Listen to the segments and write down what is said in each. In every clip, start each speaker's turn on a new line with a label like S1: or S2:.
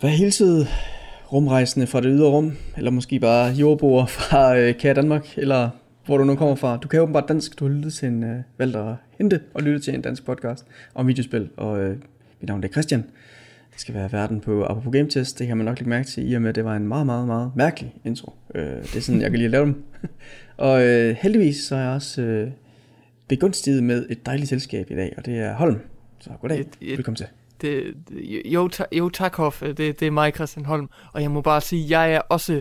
S1: Hvad hilsede rumrejsende fra det ydre rum, eller måske bare jordboer fra øh, Kære Danmark, eller hvor du nu kommer fra. Du kan åbenbart dansk, du har lyttet til en, øh, valgt at hente og lytte til en dansk podcast om videospil, og øh, mit navn er Christian. Det skal være verden på Apropos Game Test, det kan man nok lægge mærke til, i og med at det var en meget, meget, meget mærkelig intro. Øh, det er sådan, jeg kan lige lave dem. og øh, heldigvis så er jeg også øh, begunstiget med et dejligt selskab i dag, og det er Holm. Så goddag, et, et, velkommen til.
S2: Det, jo, ta, jo tak Hoff, det, det er mig Christian Holm, og jeg må bare sige, jeg er også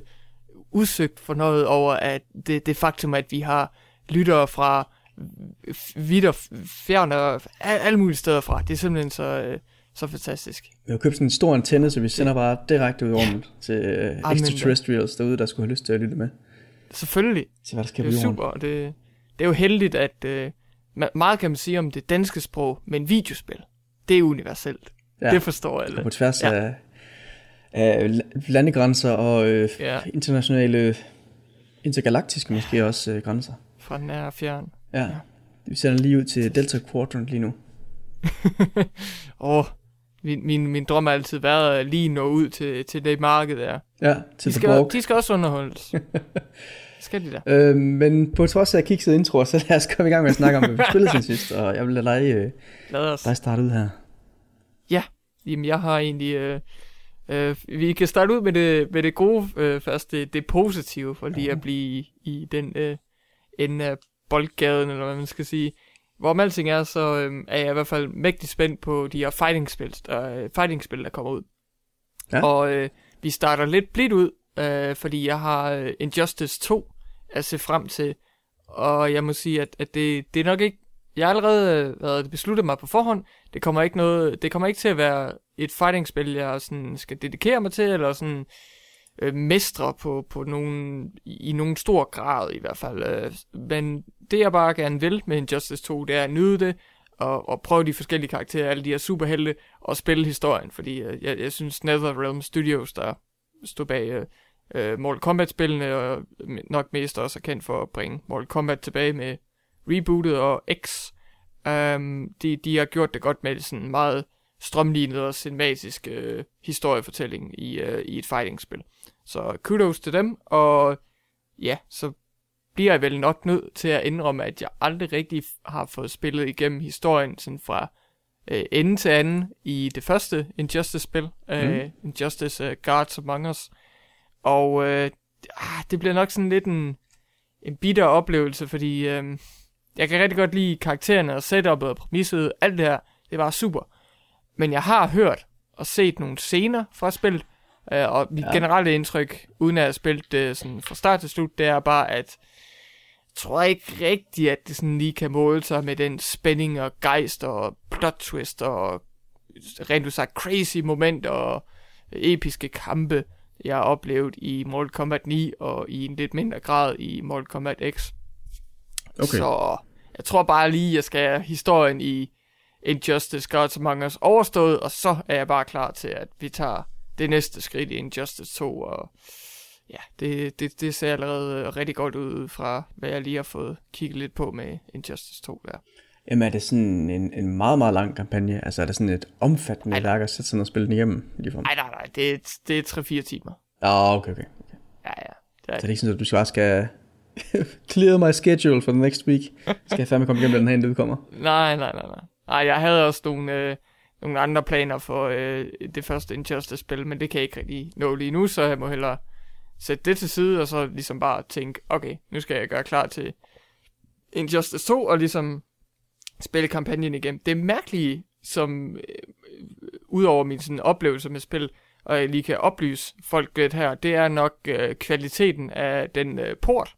S2: udsøgt for noget over at det, det faktum, at vi har lyttere fra vidt og fjern og alle mulige steder fra. Det er simpelthen så, øh, så fantastisk.
S1: Vi har købt sådan en stor antenne, så vi sender bare direkte ud i rummet ja. til uh, extraterrestrials derude, der skulle have lyst til at lytte med.
S2: Selvfølgelig.
S1: Til hvad der sker
S2: det er super, det, det er jo heldigt, at uh, meget kan man sige om det danske sprog, men videospil, det er universelt. Ja. Det forstår alle.
S1: På tværs ja. af, af landegrænser og øh, ja. internationale, intergalaktiske måske også øh, grænser.
S2: Fra nær og fjern.
S1: Ja. ja. Vi sender lige ud til Delta Quadrant lige nu.
S2: Åh, oh, min, min, min drøm har altid været at lige nå ud til, til det marked der.
S1: Ja, til
S2: de skal, de skal også underholdes. skal de da.
S1: Øh, men på trods af kiksede intro, så lad os komme i gang med at snakke om, hvad vi spillede til sidst. Og jeg vil lade dig, øh, lad os. dig starte ud her.
S2: Ja, jamen jeg har egentlig... Øh, øh, vi kan starte ud med det, med det gode øh, først, det, det positive, for lige at blive i, i den øh, ende af boldgaden, eller hvad man skal sige. Hvor alting er, så øh, er jeg i hvert fald mægtig spændt på de her fighting-spil, øh, fighting-spil der kommer ud. Ja. Og øh, vi starter lidt blidt ud, øh, fordi jeg har øh, Injustice 2 at se frem til, og jeg må sige, at, at det, det er nok ikke jeg har allerede øh, været besluttet mig på forhånd. Det kommer ikke noget, det kommer ikke til at være et fighting-spil, jeg sådan skal dedikere mig til, eller sådan øh, mestre på, på nogen, i, i nogen stor grad i hvert fald. Øh, men det jeg bare gerne vil med Injustice 2, det er at nyde det, og, og prøve de forskellige karakterer, alle de her superhelte, og spille historien, fordi øh, jeg, jeg synes NetherRealm Studios, der stod bag øh, øh, Mortal Kombat-spillene, og nok mest også er kendt for at bringe Mortal Kombat tilbage med rebootet og X, um, de, de har gjort det godt med sådan meget strømlignet og cinematisk uh, historiefortælling i, uh, i et fighting-spil. Så kudos til dem, og ja, så bliver jeg vel nok nødt til at indrømme, at jeg aldrig rigtig har fået spillet igennem historien sådan fra uh, ende til anden i det første Injustice-spil, mm. uh, Injustice uh, Guards Among Us. Og uh, det bliver nok sådan lidt en, en bitter oplevelse, fordi uh, jeg kan rigtig godt lide karaktererne og setupet og præmisset, alt det her, det var super. Men jeg har hørt og set nogle scener fra spillet, øh, og mit ja. generelle indtryk, uden at have spillet det sådan fra start til slut, det er bare, at jeg tror ikke rigtigt, at det sådan lige kan måle sig med den spænding og gejst og plot twist og rent sagt crazy momenter og episke kampe, jeg har oplevet i Mortal Kombat 9 og i en lidt mindre grad i Mortal Kombat X. Okay. Så jeg tror bare lige, jeg skal have historien i Injustice Gods Among Us overstået, og så er jeg bare klar til, at vi tager det næste skridt i Injustice 2, og ja, det, det, det ser allerede rigtig godt ud fra, hvad jeg lige har fået kigget lidt på med Injustice 2 der.
S1: Jamen er det sådan en, en meget, meget lang kampagne? Altså er det sådan et omfattende værk at sætte sådan og spille den igennem?
S2: Nej, nej, nej, det er, det er 3-4 timer.
S1: Ja, okay, okay. okay.
S2: Ja, ja.
S1: Det er, så det er ikke sådan, at du bare skal clear my schedule for the next week. Skal jeg fandme komme igennem den her, inden det kommer?
S2: Nej, nej, nej, nej. Nej, jeg havde også nogle, øh, nogle andre planer for øh, det første Injustice-spil, men det kan jeg ikke rigtig nå lige nu, så jeg må hellere sætte det til side, og så ligesom bare tænke, okay, nu skal jeg gøre klar til Injustice 2, og ligesom spille kampagnen igen. Det mærkeligt, som øh, udover min sådan, oplevelse med spil, og jeg lige kan oplyse folk lidt her, det er nok øh, kvaliteten af den øh, port,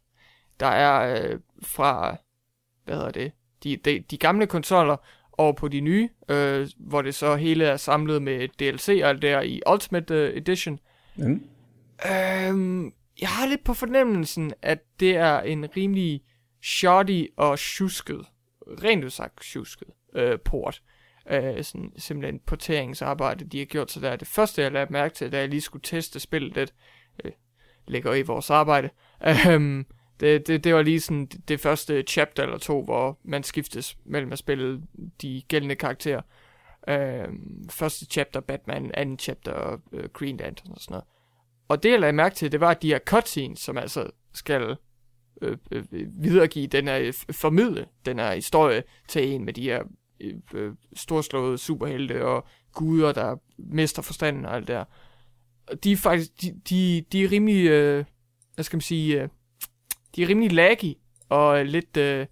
S2: der er øh, fra, hvad hedder det, de, de, de gamle konsoller over på de nye, øh, hvor det så hele er samlet med DLC og alt der i Ultimate øh, Edition. Mm. Øhm, jeg har lidt på fornemmelsen, at det er en rimelig shoddy og tjusket, rent udsagt tjusket, øh, port. Øh, sådan, simpelthen porteringsarbejde, de har gjort så der. Det første, jeg lagde mærke til, da jeg lige skulle teste spillet lidt, øh, ligger i vores arbejde, øh, det, det, det var lige sådan det første chapter eller to, hvor man skiftes mellem at spille de gældende karakterer. Øh, første chapter Batman, anden chapter øh, Green Lantern og sådan noget. Og det jeg lagde mærke til, det var, at de her cutscenes, som altså skal øh, øh, videregive den her, formidle den her historie til en med de her øh, øh, storslåede superhelte og guder, der mister forstanden og alt der. De er faktisk, de, de, de er rimelig, øh, hvad skal man sige, øh, de er rimelig laggy og lidt, øh,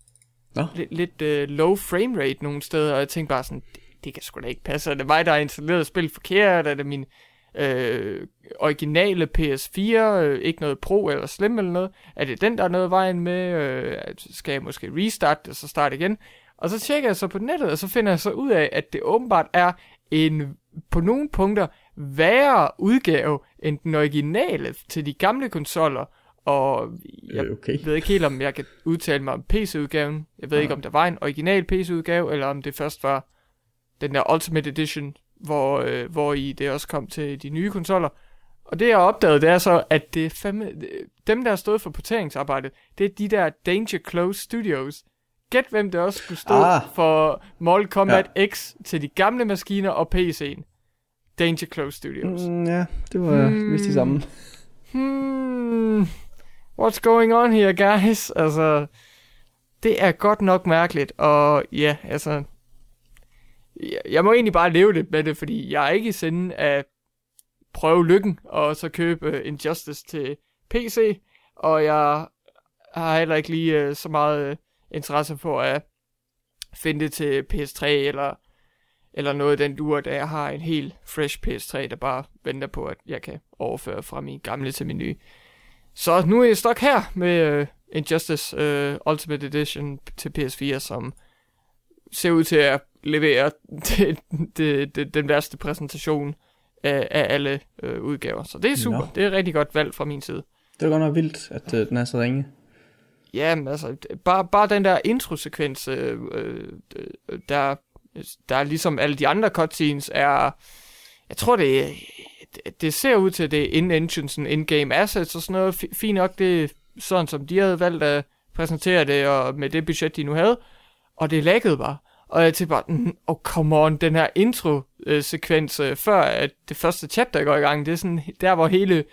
S1: Nå.
S2: lidt, lidt øh, low frame rate nogle steder, og jeg tænkte bare sådan, det, det kan sgu da ikke passe. Er det mig, der har installeret spil forkert? Er det min øh, originale PS4, øh, ikke noget Pro eller Slim eller noget? Er det den, der er noget vejen med? Øh, skal jeg måske restarte og så starte igen? Og så tjekker jeg så på nettet, og så finder jeg så ud af, at det åbenbart er en på nogle punkter værre udgave end den originale til de gamle konsoller. Og jeg
S1: Øh, okay.
S2: ved ikke helt, om jeg kan udtale mig om PC-udgaven. Jeg ved
S1: Nej.
S2: ikke, om der var en original PC-udgave, eller om det først var den der Ultimate Edition, hvor, øh, hvor i det også kom til de nye konsoller. Og det jeg opdagede, det er så, at det fandme, dem, der har stået for porteringsarbejdet, det er de der Danger Close Studios. Gæt hvem det også skulle stå
S1: Ah.
S2: ah. for Mortal Kombat ja. X til de gamle maskiner og PC'en. Danger Close Studios.
S1: Mm, ja, det var
S2: Hmm.
S1: vist de samme.
S2: Hmm, what's going on here, guys? Altså, det er godt nok mærkeligt, og ja, altså, jeg, jeg må egentlig bare leve lidt med det, fordi jeg er ikke i sinde at prøve lykken, og så købe øh, Injustice til PC, og jeg har heller ikke lige øh, så meget øh, interesse for at finde det til PS3, eller, eller noget af den dur, da jeg har en helt fresh PS3, der bare venter på, at jeg kan overføre fra min gamle til min nye. Så nu er jeg stok her med uh, Injustice Ultimate Edition til PS4, som ser ud til at levere det, det, det, den værste præsentation af, af alle uh, udgaver. Så det er super.
S1: Nå.
S2: Det er et rigtig godt valg fra min side.
S1: Det var godt nok vildt, at øh, den er så ringe.
S2: Jamen altså, bare, bare den der introsekvens, øh, øh, der, der er ligesom alle de andre cutscenes, er, jeg tror det, det ser ud til, at det er in-engines, in-game assets og sådan noget. Fint nok, det er sådan, som de havde valgt at præsentere det, og med det budget, de nu havde. Og det laggede bare. Og jeg tænkte bare, mm, oh come on, den her intro-sekvens, øh, før at det første chapter går i gang, det er sådan der, hvor hele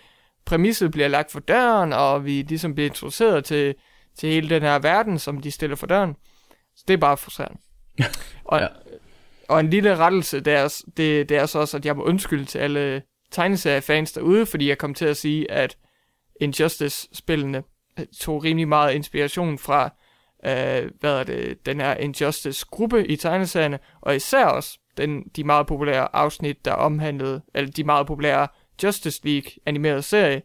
S2: præmisset bliver lagt for døren, og vi ligesom bliver introduceret til, til hele den her verden, som de stiller for døren. Så det er bare frustrerende. og,
S1: Ja.
S2: og en lille rettelse, det er, det, det er så også, at jeg må undskylde til alle tegneseriefans derude, fordi jeg kom til at sige, at Injustice-spillene øh, tog rimelig meget inspiration fra, øh, hvad er det, den her Injustice-gruppe i tegneserierne, og især også den, de meget populære afsnit, der omhandlede, eller de meget populære Justice League animerede serie,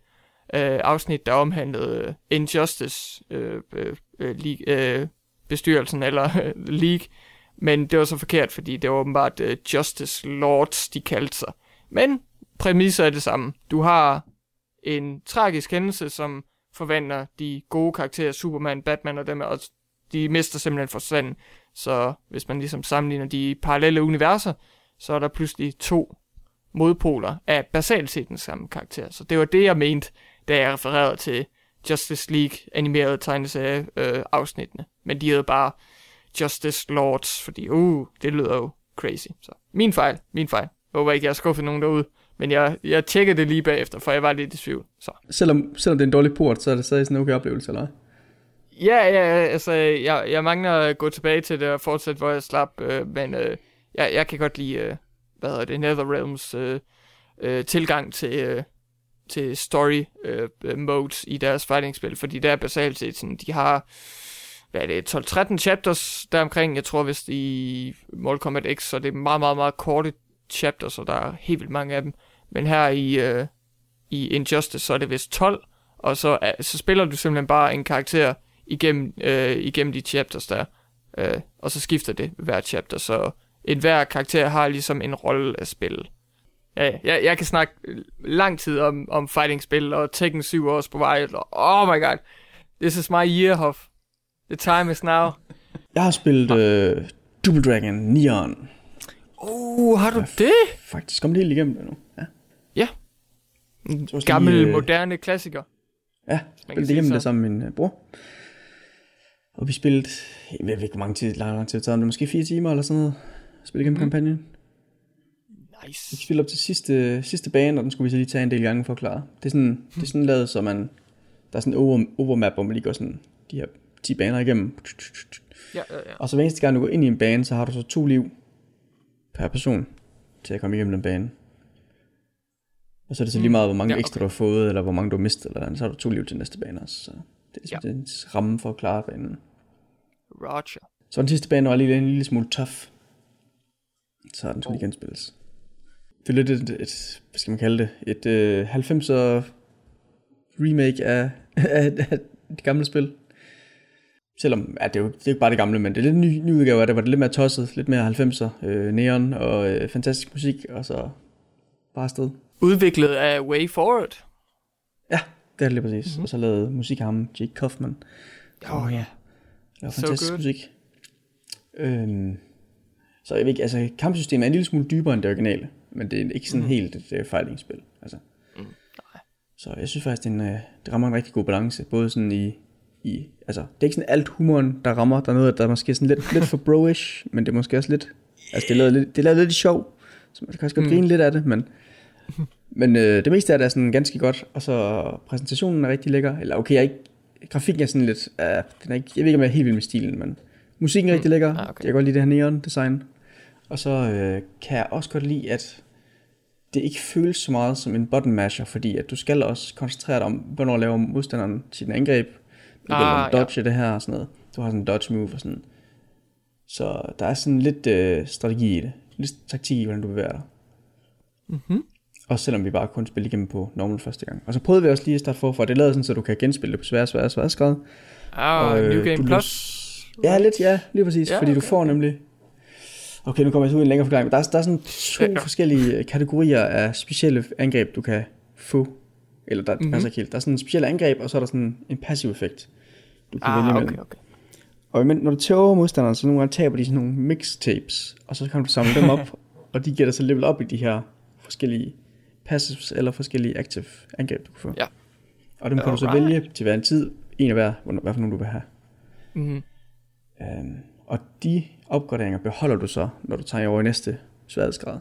S2: øh, afsnit, der omhandlede øh, Injustice øh, øh, øh, League, øh, bestyrelsen, eller øh, League, men det var så forkert, fordi det var åbenbart øh, Justice Lords, de kaldte sig. Men præmisser er det samme. Du har en tragisk hændelse, som forvandler de gode karakterer, Superman, Batman og dem, og de mister simpelthen forstanden. Så hvis man ligesom sammenligner de parallelle universer, så er der pludselig to modpoler af basalt set den samme karakter. Så det var det, jeg mente, da jeg refererede til Justice League animerede tegneserie øh, afsnittene. Men de hed bare Justice Lords, fordi uh, det lyder jo crazy. Så min fejl, min fejl. Jeg håber ikke, jeg har skuffet nogen derude. Men jeg, jeg tjekkede det lige bagefter, for jeg var lidt i tvivl. Så.
S1: Selvom, selvom det er en dårlig port, så er det stadig sådan en okay oplevelse, eller hvad?
S2: Ja, ja, altså, jeg, jeg mangler at gå tilbage til det og fortsætte, hvor jeg slap, øh, men øh, jeg, jeg kan godt lide, øh, hvad hedder det, Netherrealms øh, øh, tilgang til, øh, til story øh, øh modes i deres fighting-spil, fordi det er basalt set sådan, de har, hvad er det, 12-13 chapters deromkring, jeg tror vist i Mortal Kombat X, så det er meget, meget, meget korte chapters, og der er helt vildt mange af dem, men her i, øh, i Injustice, så er det vist 12, og så, øh, så spiller du simpelthen bare en karakter igennem, øh, igennem de chapters der, øh, og så skifter det hver chapter, så en hver karakter har ligesom en rolle at spille. Ja, ja, jeg, jeg kan snakke lang tid om, om fighting-spil, og Tekken 7 er også på vej, og oh my god, this is my year, Hoff. The time is now.
S1: Jeg har spillet øh, Double Dragon Neon.
S2: Uh, har du det?
S1: Faktisk kom det helt igennem det nu. Ja,
S2: En
S1: Så også
S2: gammel,
S1: lige, øh,
S2: moderne klassiker.
S1: ja spillede det igennem det sammen med min øh, bror. Og vi spillede, jeg ved ikke hvor mange tid, lang, lang tid det taget, er måske fire timer eller sådan noget. Spillede igennem
S2: Mhm.
S1: mm. kampagnen. Vi
S2: Nice.
S1: spiller op til sidste, sidste bane, og den skulle vi så lige tage en del gange for at klare. Det er sådan, det er sådan lavet, så man... Der er sådan en over, overmap, hvor man lige går sådan de her 10 baner igennem.
S2: Ja, ja, ja.
S1: Og så hver eneste gang du går ind i en bane, så har du så to liv per person til at komme igennem den bane. Og så er det så lige meget, hvor mange
S2: Ja,
S1: ja, ekstra du har fået, eller hvor mange du har mistet, eller andet. så har du to liv til næste bane også. Så det er sådan ja. ramme for at klare banen.
S2: Roger.
S1: Så den sidste bane var lige en lille smule tough. Så den skulle
S2: Oh.
S1: genspilles. Det er lidt et, et hvad skal man kalde det, et øh, 90'er remake af, af, af det gamle spil. Selvom, ja, det er jo det er ikke bare det gamle, men det er lidt en ny, ny udgave af det, hvor det lidt mere tosset, lidt mere 90'er, øh, neon og øh, fantastisk musik, og så bare afsted.
S2: Udviklet af Way Forward.
S1: Ja, det er det lige præcis.
S2: Mhm.
S1: Mm-hmm. Og så lavede musik af ham, Jake Kaufman.
S2: Åh oh, ja.
S1: Laver
S2: So
S1: fantastisk
S2: good.
S1: musik. Øhm, så jeg ved ikke, altså kampsystemet er en lille smule dybere end det originale, men det er ikke sådan mm. helt et uh, fighting-spil. Altså.
S2: Mm,
S1: Så jeg synes faktisk, det, er en, uh, det rammer en rigtig god balance, både sådan i, i, altså det er ikke sådan alt humoren, der rammer, der er noget, der er måske sådan lidt, lidt for bro-ish, men det er måske også lidt, altså det er lavet lidt, det er lavet lidt sjov, så man kan også godt
S2: Mm.
S1: grine lidt af det, men, men øh, det meste af det er sådan ganske godt, og så præsentationen er rigtig lækker, eller okay, jeg er ikke, grafikken er sådan lidt, uh, den er ikke, jeg ved ikke, om jeg er helt vild med stilen, men musikken er rigtig lækker,
S2: Ah, okay.
S1: jeg kan godt lide det her neon design, og så øh, kan jeg også godt lide, at det ikke føles så meget som en button masher, fordi at du skal også koncentrere dig om, hvornår laver modstanderen sit angreb. Du
S2: Ah,
S1: ah, dodge ja. det her og sådan noget. Du har sådan en dodge move og sådan. Så der er sådan lidt øh, strategi i det. Lidt taktik i, hvordan du bevæger dig.
S2: Mm-hmm.
S1: Også selvom vi bare kun spiller igennem på normal første gang. Og så prøvede vi også lige at starte forfra. Det lavet sådan, så du kan genspille det på svære, svære, svære skred.
S2: Ah,
S1: Og, øh,
S2: New Game
S1: du
S2: Plus.
S1: Ja, lidt, ja, lige præcis.
S2: Ja,
S1: fordi du
S2: okay,
S1: får nemlig... Okay, nu kommer jeg så ud i en længere forklaring, men der er, der er sådan to
S2: Ja.
S1: ja. forskellige øh, kategorier af specielle angreb, du kan få. Eller der,
S2: Mhm.
S1: mm-hmm. altså. Der er sådan en speciel angreb, og så er der sådan en passiv effekt, du kan vælge
S2: Ah,
S1: imellem.
S2: okay, okay.
S1: Og men, når du tæver modstanderen, så nogle gange taber de sådan nogle mixtapes, og så kan du samle dem op, og de giver dig så level op i de her forskellige passives eller forskellige active angreb, du kan få.
S2: Ja.
S1: Og dem kan du så
S2: Alright.
S1: vælge til hver en tid, en af hver, hvad for nogle du vil have.
S2: Mm-hmm.
S1: Øhm, og de opgraderinger beholder du så, når du tager over i næste sværhedsgrad,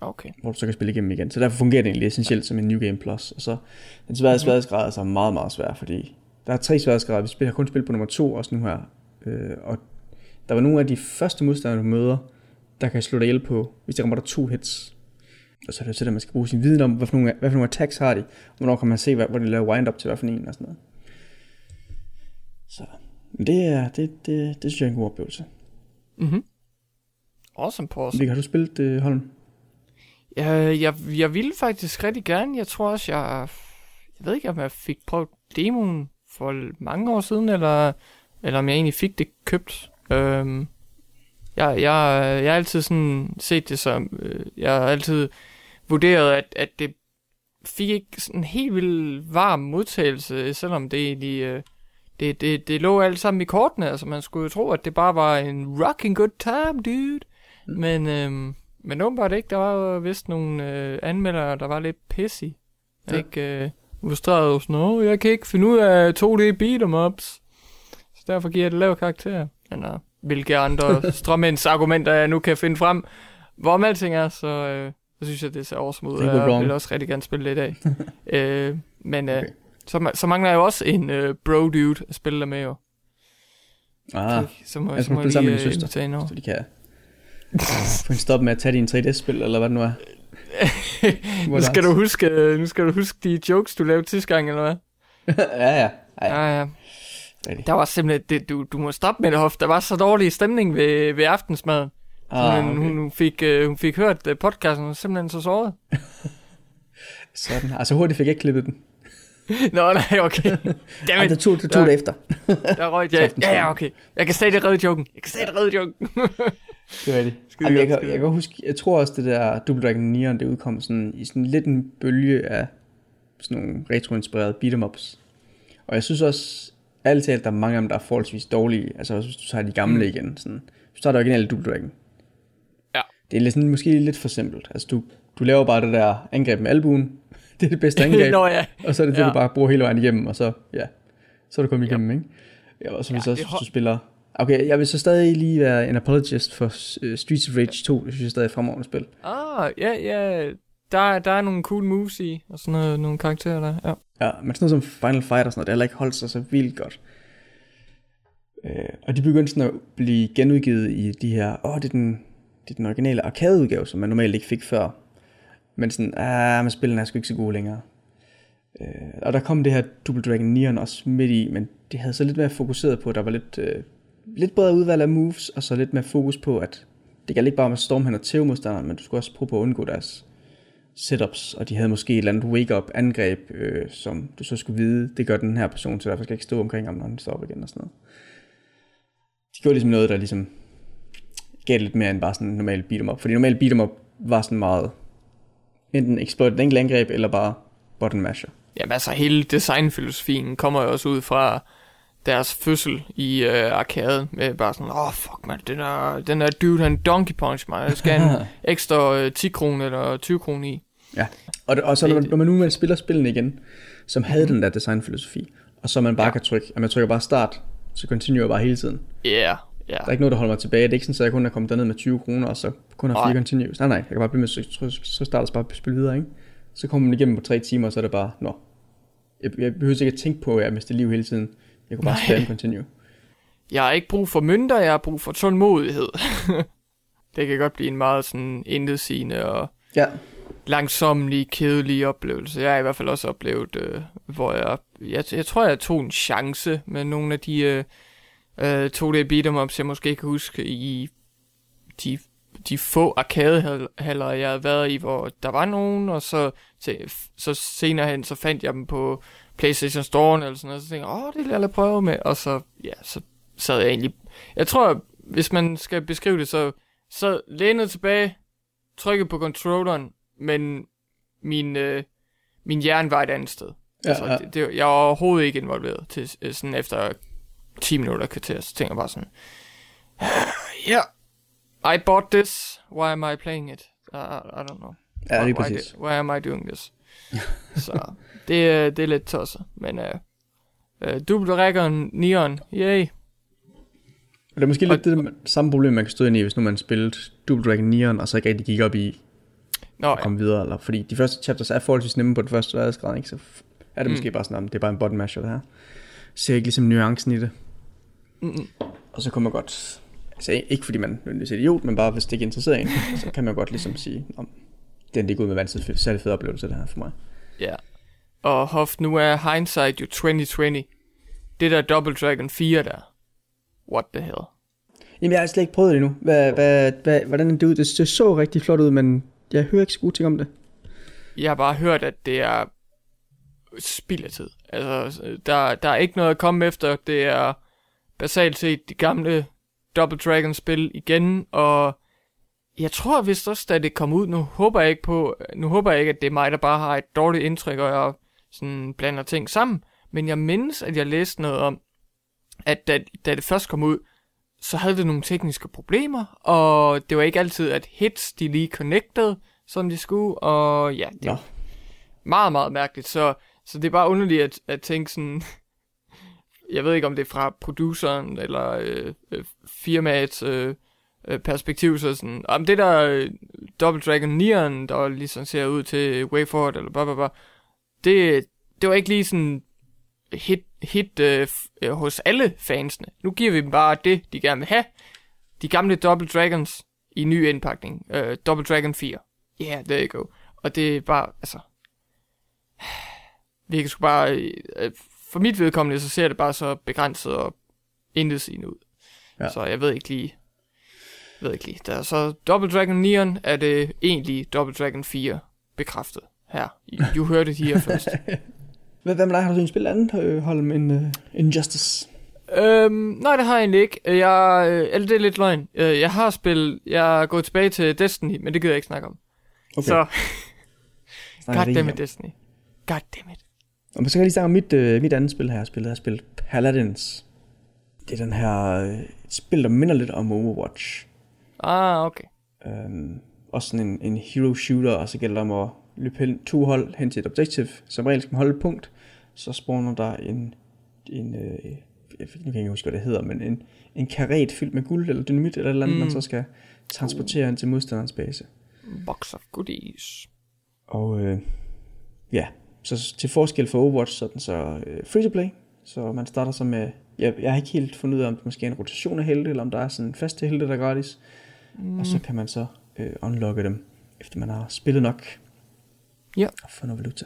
S2: Okay.
S1: hvor du så kan spille igennem igen. Så derfor fungerer det egentlig essentielt som en New Game Plus. Og så den svære sværhedsgrad er så meget, meget svær, fordi der er tre sværhedsgrader. Vi spiller, kun spillet på nummer to også nu her. Øh, og der var nogle af de første modstandere, du møder, der kan slå dig ihjel på, hvis de rammer dig to hits. Og så er det jo til, at man skal bruge sin viden om, hvad for nogle, hvad for nogle attacks har de, og hvornår kan man se, hvad, hvor de laver wind-up til hvad for en og sådan noget. Så men det, er, det, det, det synes jeg er en god oplevelse.
S2: Mm-hmm. Awesome pause.
S1: Vigga, har du spillet det, Holm?
S2: Jeg, jeg, jeg ville faktisk rigtig gerne. Jeg tror også, jeg... Jeg ved ikke, om jeg fik prøvet demoen for mange år siden, eller, eller om jeg egentlig fik det købt. Øhm, jeg, jeg, jeg har altid sådan set det som... Øh, jeg har altid vurderet, at, at det fik ikke sådan en helt vildt varm modtagelse, selvom det egentlig... Øh, det, det, det lå alt sammen i kortene, altså man skulle jo tro, at det bare var en rocking good time, dude. Mm. Men, øhm, men åbenbart ikke, der var vist nogle øh, anmeldere, der var lidt pissy. Ja. Ikke øh, frustreret og sådan noget. Jeg kan ikke finde ud af 2D beat em ups. Så derfor giver jeg det lav karakter. Eller hvilke andre strømmænds argumenter jeg nu kan finde frem. Hvorom alting er, så, øh, så synes jeg, det ser awesome ud.
S1: Går
S2: Jeg vil også rigtig gerne spille det i dag. øh, men øh,
S1: Okay.
S2: så, så mangler jeg jo også en øh, bro dude at spille der med jo.
S1: Ah,
S2: Så må,
S1: jeg
S2: så må
S1: skal spille sammen med din
S2: øh,
S1: søster. så de kan få en stop med at tage din 3D-spil, eller hvad det nu er.
S2: nu, skal du huske, øh, nu skal du huske de jokes, du lavede sidste gang, eller hvad?
S1: ja, ja. Ej,
S2: Ja, ja. Der var simpelthen, det, du, du må stoppe med det, Hoff. Der var så dårlig stemning ved, ved aftensmaden.
S1: Ah,
S2: hun,
S1: okay.
S2: hun, hun, fik, øh, hun fik hørt øh, podcasten, og simpelthen så såret.
S1: Sådan. Altså hurtigt fik jeg ikke klippet den.
S2: Nå, nej, okay.
S1: Ej, det tog, det tog det efter.
S2: der røg jeg. Ja, ja, okay. Jeg kan stadig redde joken. Jeg kan stadig redde joken.
S1: Det er rigtigt.
S2: Skide
S1: Jamen, jeg, kan, jeg kan huske, jeg tror også, det der Double Dragon Neon, det udkom sådan, i sådan lidt en bølge af sådan nogle retro-inspirerede beat'em-ups. Og jeg synes også, ærligt talt, der er mange af dem, der er forholdsvis dårlige. Altså også hvis du tager de gamle
S2: Mm.
S1: mm. igen. Sådan. Hvis du tager det originale Double Dragon. Det er lidt sådan, måske lidt for simpelt. Altså du, du laver bare det der angreb med albuen. Det er det bedste angreb.
S2: Nå ja.
S1: Og så er det det,
S2: Ja.
S1: du bare bruger hele vejen igennem, og så, ja, så er du kommet igennem, ikke? Ja, og så hvis
S2: Ja,
S1: også, hvis du spiller Okay, jeg vil så stadig lige være en apologist for uh, Streets of Rage 2. Det synes jeg stadig er et fremragende spil.
S2: Ah, ja, ja. Der, der er nogle cool moves i, og sådan noget, nogle karakterer der, ja.
S1: Ja, men sådan noget som Final Fight og sådan noget, det har heller ikke holdt sig så vildt godt. Øh, og de begyndte sådan at blive genudgivet i de her, åh, oh, det er den, det er den originale arkadeudgave, som man normalt ikke fik før. Men sådan, ah, men spillene er sgu ikke så gode længere. Øh, og der kom det her Double Dragon Neon også midt i, men det havde så lidt mere fokuseret på, at der var lidt, øh, lidt bredere udvalg af moves, og så lidt mere fokus på, at det galt ikke bare med storm hen og tæve modstanderen, men du skulle også prøve på at undgå deres setups, og de havde måske et eller andet wake-up angreb, øh, som du så skulle vide, det gør den her person, så derfor skal jeg ikke stå omkring ham, når han står op igen og sådan noget. De gjorde ligesom noget, der ligesom gav lidt mere end bare sådan en normal beat em up, fordi normal beat em up var sådan meget enten exploit et enkelt angreb, eller bare button masher.
S2: Jamen altså, hele designfilosofien kommer jo også ud fra deres fødsel i øh, arkaden, med bare sådan, åh oh, fuck man, den er, den er dude, han donkey punch mig, jeg skal en ekstra øh, 10 kroner eller 20 kroner i.
S1: Ja, og, og så når, når man nu man spiller spillene igen, som havde mm. den der designfilosofi, og så man bare ja. kan trykke, at man trykker bare start, så continuer bare hele tiden.
S2: Ja, yeah, ja.
S1: Der er ikke noget, der holder mig tilbage. Det er ikke sådan, at jeg kun er kommet derned med 20 kroner, og så kun har fire continues. Nej, nej, jeg kan bare blive med, så, så starter jeg bare at spille videre, ikke? Så kommer man igennem på tre timer, og så er det bare, nå, jeg, jeg behøver ikke at tænke på, at jeg mister liv hele tiden. Jeg kunne bare spam continue.
S2: Jeg har ikke brug for mønter, jeg har brug for tålmodighed. det kan godt blive en meget sådan indedsigende og
S1: ja.
S2: langsomlig, kedelig oplevelse. Jeg har i hvert fald også oplevet, øh, hvor jeg, jeg, jeg tror, jeg tog en chance med nogle af de øh, øh, 2D beat'em ups, jeg måske kan huske i de, de få arkadehaller, jeg havde været i, hvor der var nogen, og så, så senere hen, så fandt jeg dem på PlayStation Store eller sådan noget, så tænkte jeg, åh, det vil jeg lade prøve med, og så, ja, så sad jeg egentlig, jeg tror, hvis man skal beskrive det, så, så lænet tilbage, trykket på controlleren, men min, øh, min hjerne var et andet sted. Ja, altså, ja. Det, det, jeg var overhovedet ikke involveret til øh, sådan efter 10 minutter kvarter, så tænker jeg bare sådan, ja, yeah, I bought this, why am I playing it? I, I don't know.
S1: Ja,
S2: lige
S1: præcis.
S2: Why, why am I doing this? så det, det er lidt tosset, men uh, uh, Double Dragon Neon, yay.
S1: Og det er måske og, lidt det samme problem, man kan stå ind i, hvis nu man spillede Double Dragon Neon, og så ikke rigtig gik op i Nå, at komme ja. videre. Eller, fordi de første chapters er forholdsvis nemme på det første sværhedsgrad, ikke? så er det mm. måske bare sådan, at det er bare en button masher, det her. Ser ikke ligesom nuancen i det. Mm-mm. Og så kunne man godt, altså ikke fordi man er idiot, men bare hvis det ikke interesserer en, så kan man godt ligesom sige, om er ikke ud med vandet, særlig fed oplevelse, det her for mig.
S2: Ja, og Hoff, nu er hindsight jo 2020. Det der Double Dragon 4 der, what the hell?
S1: Jamen, jeg har slet ikke prøvet det endnu. Hvad, hvad, hvad, hvordan er det ud? Det, det så rigtig flot ud, men jeg hører ikke så gode ting om det.
S2: Jeg har bare hørt, at det er spild af tid. Altså, der, der er ikke noget at komme efter. Det er basalt set de gamle Double Dragon spil igen, og jeg tror vist også, da det kom ud, nu håber jeg ikke på, nu håber jeg ikke, at det er mig, der bare har et dårligt indtryk, og jeg sådan blander ting sammen, men jeg mindes, at jeg læste noget om, at da, da det først kom ud, så havde det nogle tekniske problemer, og det var ikke altid, at hits de lige connected, som de skulle, og ja, det var meget, meget mærkeligt, så, så det er bare underligt at, at tænke sådan, jeg ved ikke om det er fra produceren eller øh, øh firmaets øh, øh, perspektiv, så sådan, om det der øh, Double Dragon Neon, der ligesom ser ud til WayForward eller bla bla bla, det, det var ikke lige sådan hit, hit øh, øh, hos alle fansene. Nu giver vi dem bare det, de gerne vil have. De gamle Double Dragons i ny indpakning. Øh, Double Dragon 4. Yeah, there you go. Og det er bare, altså... Vi kan sgu bare... Øh, øh for mit vedkommende, så ser det bare så begrænset og intetsigende ud. Ja. Så jeg ved ikke lige... Jeg ved ikke lige. Der er så Double Dragon Neon er det egentlig Double Dragon 4 bekræftet her. You heard it here først.
S1: Hvad med dig? Har du spillet andet, øh, Holm, end uh, Injustice?
S2: Øhm, nej, det har jeg egentlig ikke. Jeg, øh, eller det er lidt løgn. Øh, jeg har spillet, jeg er gået tilbage til Destiny, men det gider jeg ikke snakke om. Okay. Så, goddammit Destiny. Goddammit.
S1: Og så kan jeg lige snakke om mit, øh, mit andet spil her. Jeg spillet, jeg har spillet Paladins. Det er den her øh, spil, der minder lidt om Overwatch.
S2: Ah, okay.
S1: Øhm, også sådan en, en hero shooter, og så gælder det om at løbe hen, to hold hen til et objective. Som regel skal man holde et punkt. Så spawner der en, en, øh, jeg kan ikke huske, hvad det hedder, men en, en karet fyldt med guld eller dynamit eller et eller andet, mm. man så skal transportere ind til modstanderens base.
S2: Box of goodies.
S1: Og øh, ja, så til forskel for Overwatch, så er den så øh, free to play, så man starter så med, jeg, jeg har ikke helt fundet ud af, om det måske er en rotation af helte, eller om der er sådan en faste helte, der er gratis, mm. og så kan man så øh, unlocke dem, efter man har spillet nok,
S2: Ja.
S1: og få noget valuta.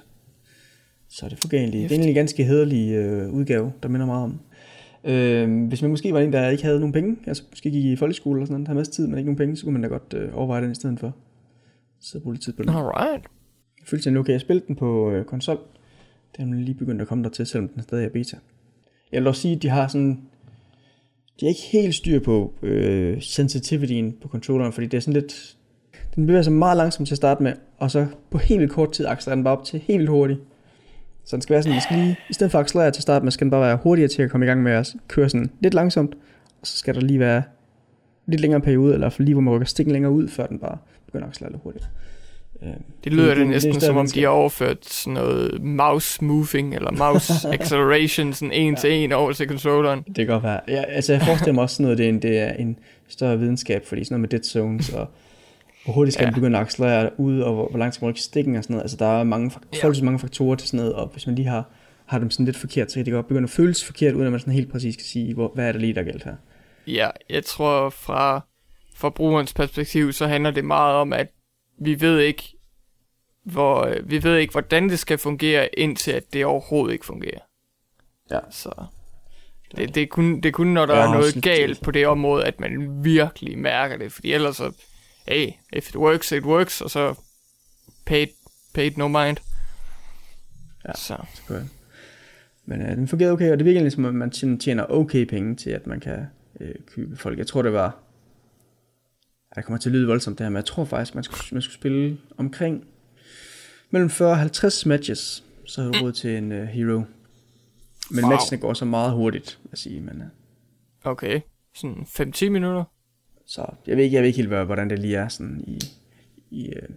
S1: Så det fungerer egentlig. Det er egentlig en ganske hederlig øh, udgave, der minder meget om. Øh, hvis man måske var en, der ikke havde nogen penge, altså måske gik i folkeskole eller sådan noget, havde masser tid, men ikke nogen penge, så kunne man da godt øh, overveje den i stedet for. Så bruge lidt tid på den.
S2: Alright.
S1: Jeg nu kan jeg spille den på øh, konsol. Den er lige begyndt at komme der til, selvom den stadig er beta. Jeg vil også sige, at de har sådan... De er ikke helt styr på øh, sensitivityen på controlleren, fordi det er sådan lidt... Den bevæger sig meget langsomt til at starte med, og så på helt vildt kort tid accelererer den bare op til helt vildt hurtigt. Så den skal være sådan, den skal lige, i stedet for at accelerere til at starte med, skal den bare være hurtigere til at komme i gang med at køre sådan lidt langsomt, og så skal der lige være lidt længere periode, eller for lige hvor man rykker stikken længere ud, før den bare begynder at accelerere lidt hurtigt. Øh,
S2: Det lyder det,
S1: det
S2: næsten som om, de har overført sådan noget mouse moving, eller mouse acceleration, sådan en til en over til controlleren.
S1: Det kan godt være. Ja, altså jeg forestiller mig også sådan noget, det er en, det er en større videnskab, fordi sådan noget med dead zones, og hvor hurtigt skal
S2: Ja.
S1: ja. den begynde at accelerere ud, og hvor, hvor langt skal man rykke stikken og sådan noget. Altså der er mange, fak-
S2: Ja.
S1: forholdsvis mange faktorer til sådan noget, og hvis man lige har, har dem sådan lidt forkert, så kan det godt begynde at føles forkert, uden at man sådan helt præcis kan sige, hvor, hvad er det lige, der er galt her.
S2: Ja, jeg tror fra forbrugerens perspektiv, så handler det meget om, at vi ved ikke, hvor, øh, vi ved ikke, hvordan det skal fungere, indtil at det overhovedet ikke fungerer.
S1: Ja.
S2: Så det, det, er kun, det er kun, når der
S1: Jeg
S2: er noget galt
S1: det.
S2: på det område, at man virkelig mærker det. Fordi ellers så, hey, if it works, it works, og så paid, paid no mind.
S1: Ja.
S2: Så,
S1: jeg. Men øh, den fungerede okay, og det virker som om, man tjener- tjener okay penge til, at man kan øh, købe folk. Jeg tror, det var... Det kommer til at lyde voldsomt det her, men jeg tror faktisk, man skulle, man skulle spille omkring mellem 40 og 50 matches, så har du råd til en uh, hero. Men
S2: Wow.
S1: matchene går så meget hurtigt, vil jeg sige. Men, uh,
S2: okay. Sådan 5-10 minutter.
S1: så jeg ved ikke, jeg ved ikke helt, hvad- hvordan det lige er sådan i, i uh,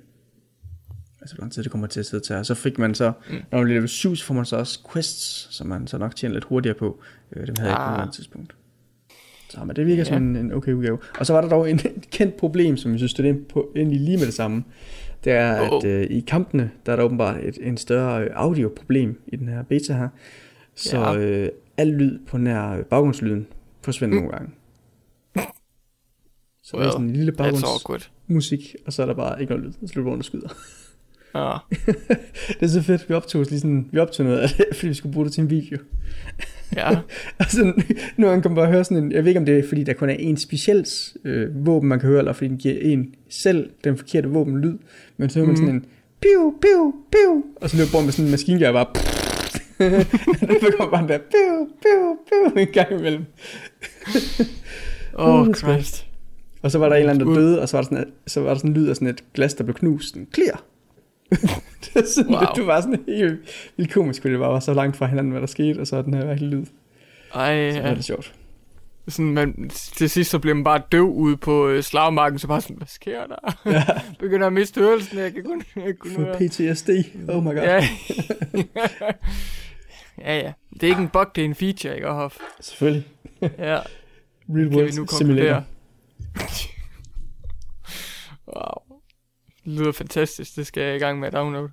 S1: altså hvor lang tid det kommer til at sidde til. Og så fik man så, mm. når man bliver level 7, så får man så også quests, som man så nok tjener lidt hurtigere på. Øh, dem havde jeg ikke på
S2: Ah.
S1: noget tidspunkt. Så men det virker
S2: Ja.
S1: som en, en okay udgave. Og så var der dog en, et kendt problem, som jeg synes stod ind, på, ind i lige med det samme. Det er,
S2: Oh.
S1: at øh, i kampene, der er der åbenbart et, en større øh, audioproblem i den her beta her. Så
S2: Ja.
S1: øh, al lyd på nær øh, baggrundslyden forsvinder mm. nogle gange. Så well, der er sådan en lille baggrundsmusik, og så er der bare ikke noget lyd, og så løber rundt skyder.
S2: Ja.
S1: Det er så fedt, vi optog, os lige sådan, vi optog noget af det, fordi vi skulle bruge det til en video.
S2: Ja.
S1: Og sådan, nu kan man bare høre sådan en, jeg ved ikke om det er, fordi der kun er en speciel øh, våben, man kan høre, eller fordi den giver en selv den forkerte våben lyd, men så hører man
S2: Mhm.
S1: sådan en, piu, piu, piu, og så løber med sådan en maskingevær bare, det kommer bare der, piu, piu, piu, en gang imellem.
S2: Oh,
S1: Uh,
S2: Christ.
S1: Og så var der en eller anden, der døde, og så var der sådan, så var der sådan en lyd af sådan et glas, der blev knust, sådan, clear. sådan,
S2: Wow.
S1: det var sådan helt vildt komisk, fordi det bare var så langt fra hinanden, hvad der skete, og så den her virkelig lyd.
S2: Ej,
S1: Så var
S2: ja.
S1: det sjovt.
S2: Sådan, man, til sidst så bliver man bare døv ude på øh, slagmarken, så bare sådan, hvad sker der?
S1: Ja.
S2: Begynder at miste hørelsen, jeg kan kun, jeg kan høre.
S1: PTSD. Oh my god.
S2: Ja. ja, ja. Det er ikke en bug, det er en feature, ikke, Hoff?
S1: Selvfølgelig.
S2: Ja,
S1: Real
S2: kan vi
S1: World
S2: nu
S1: Simulator.
S2: wow. Det lyder fantastisk, det skal jeg i gang med at downloade.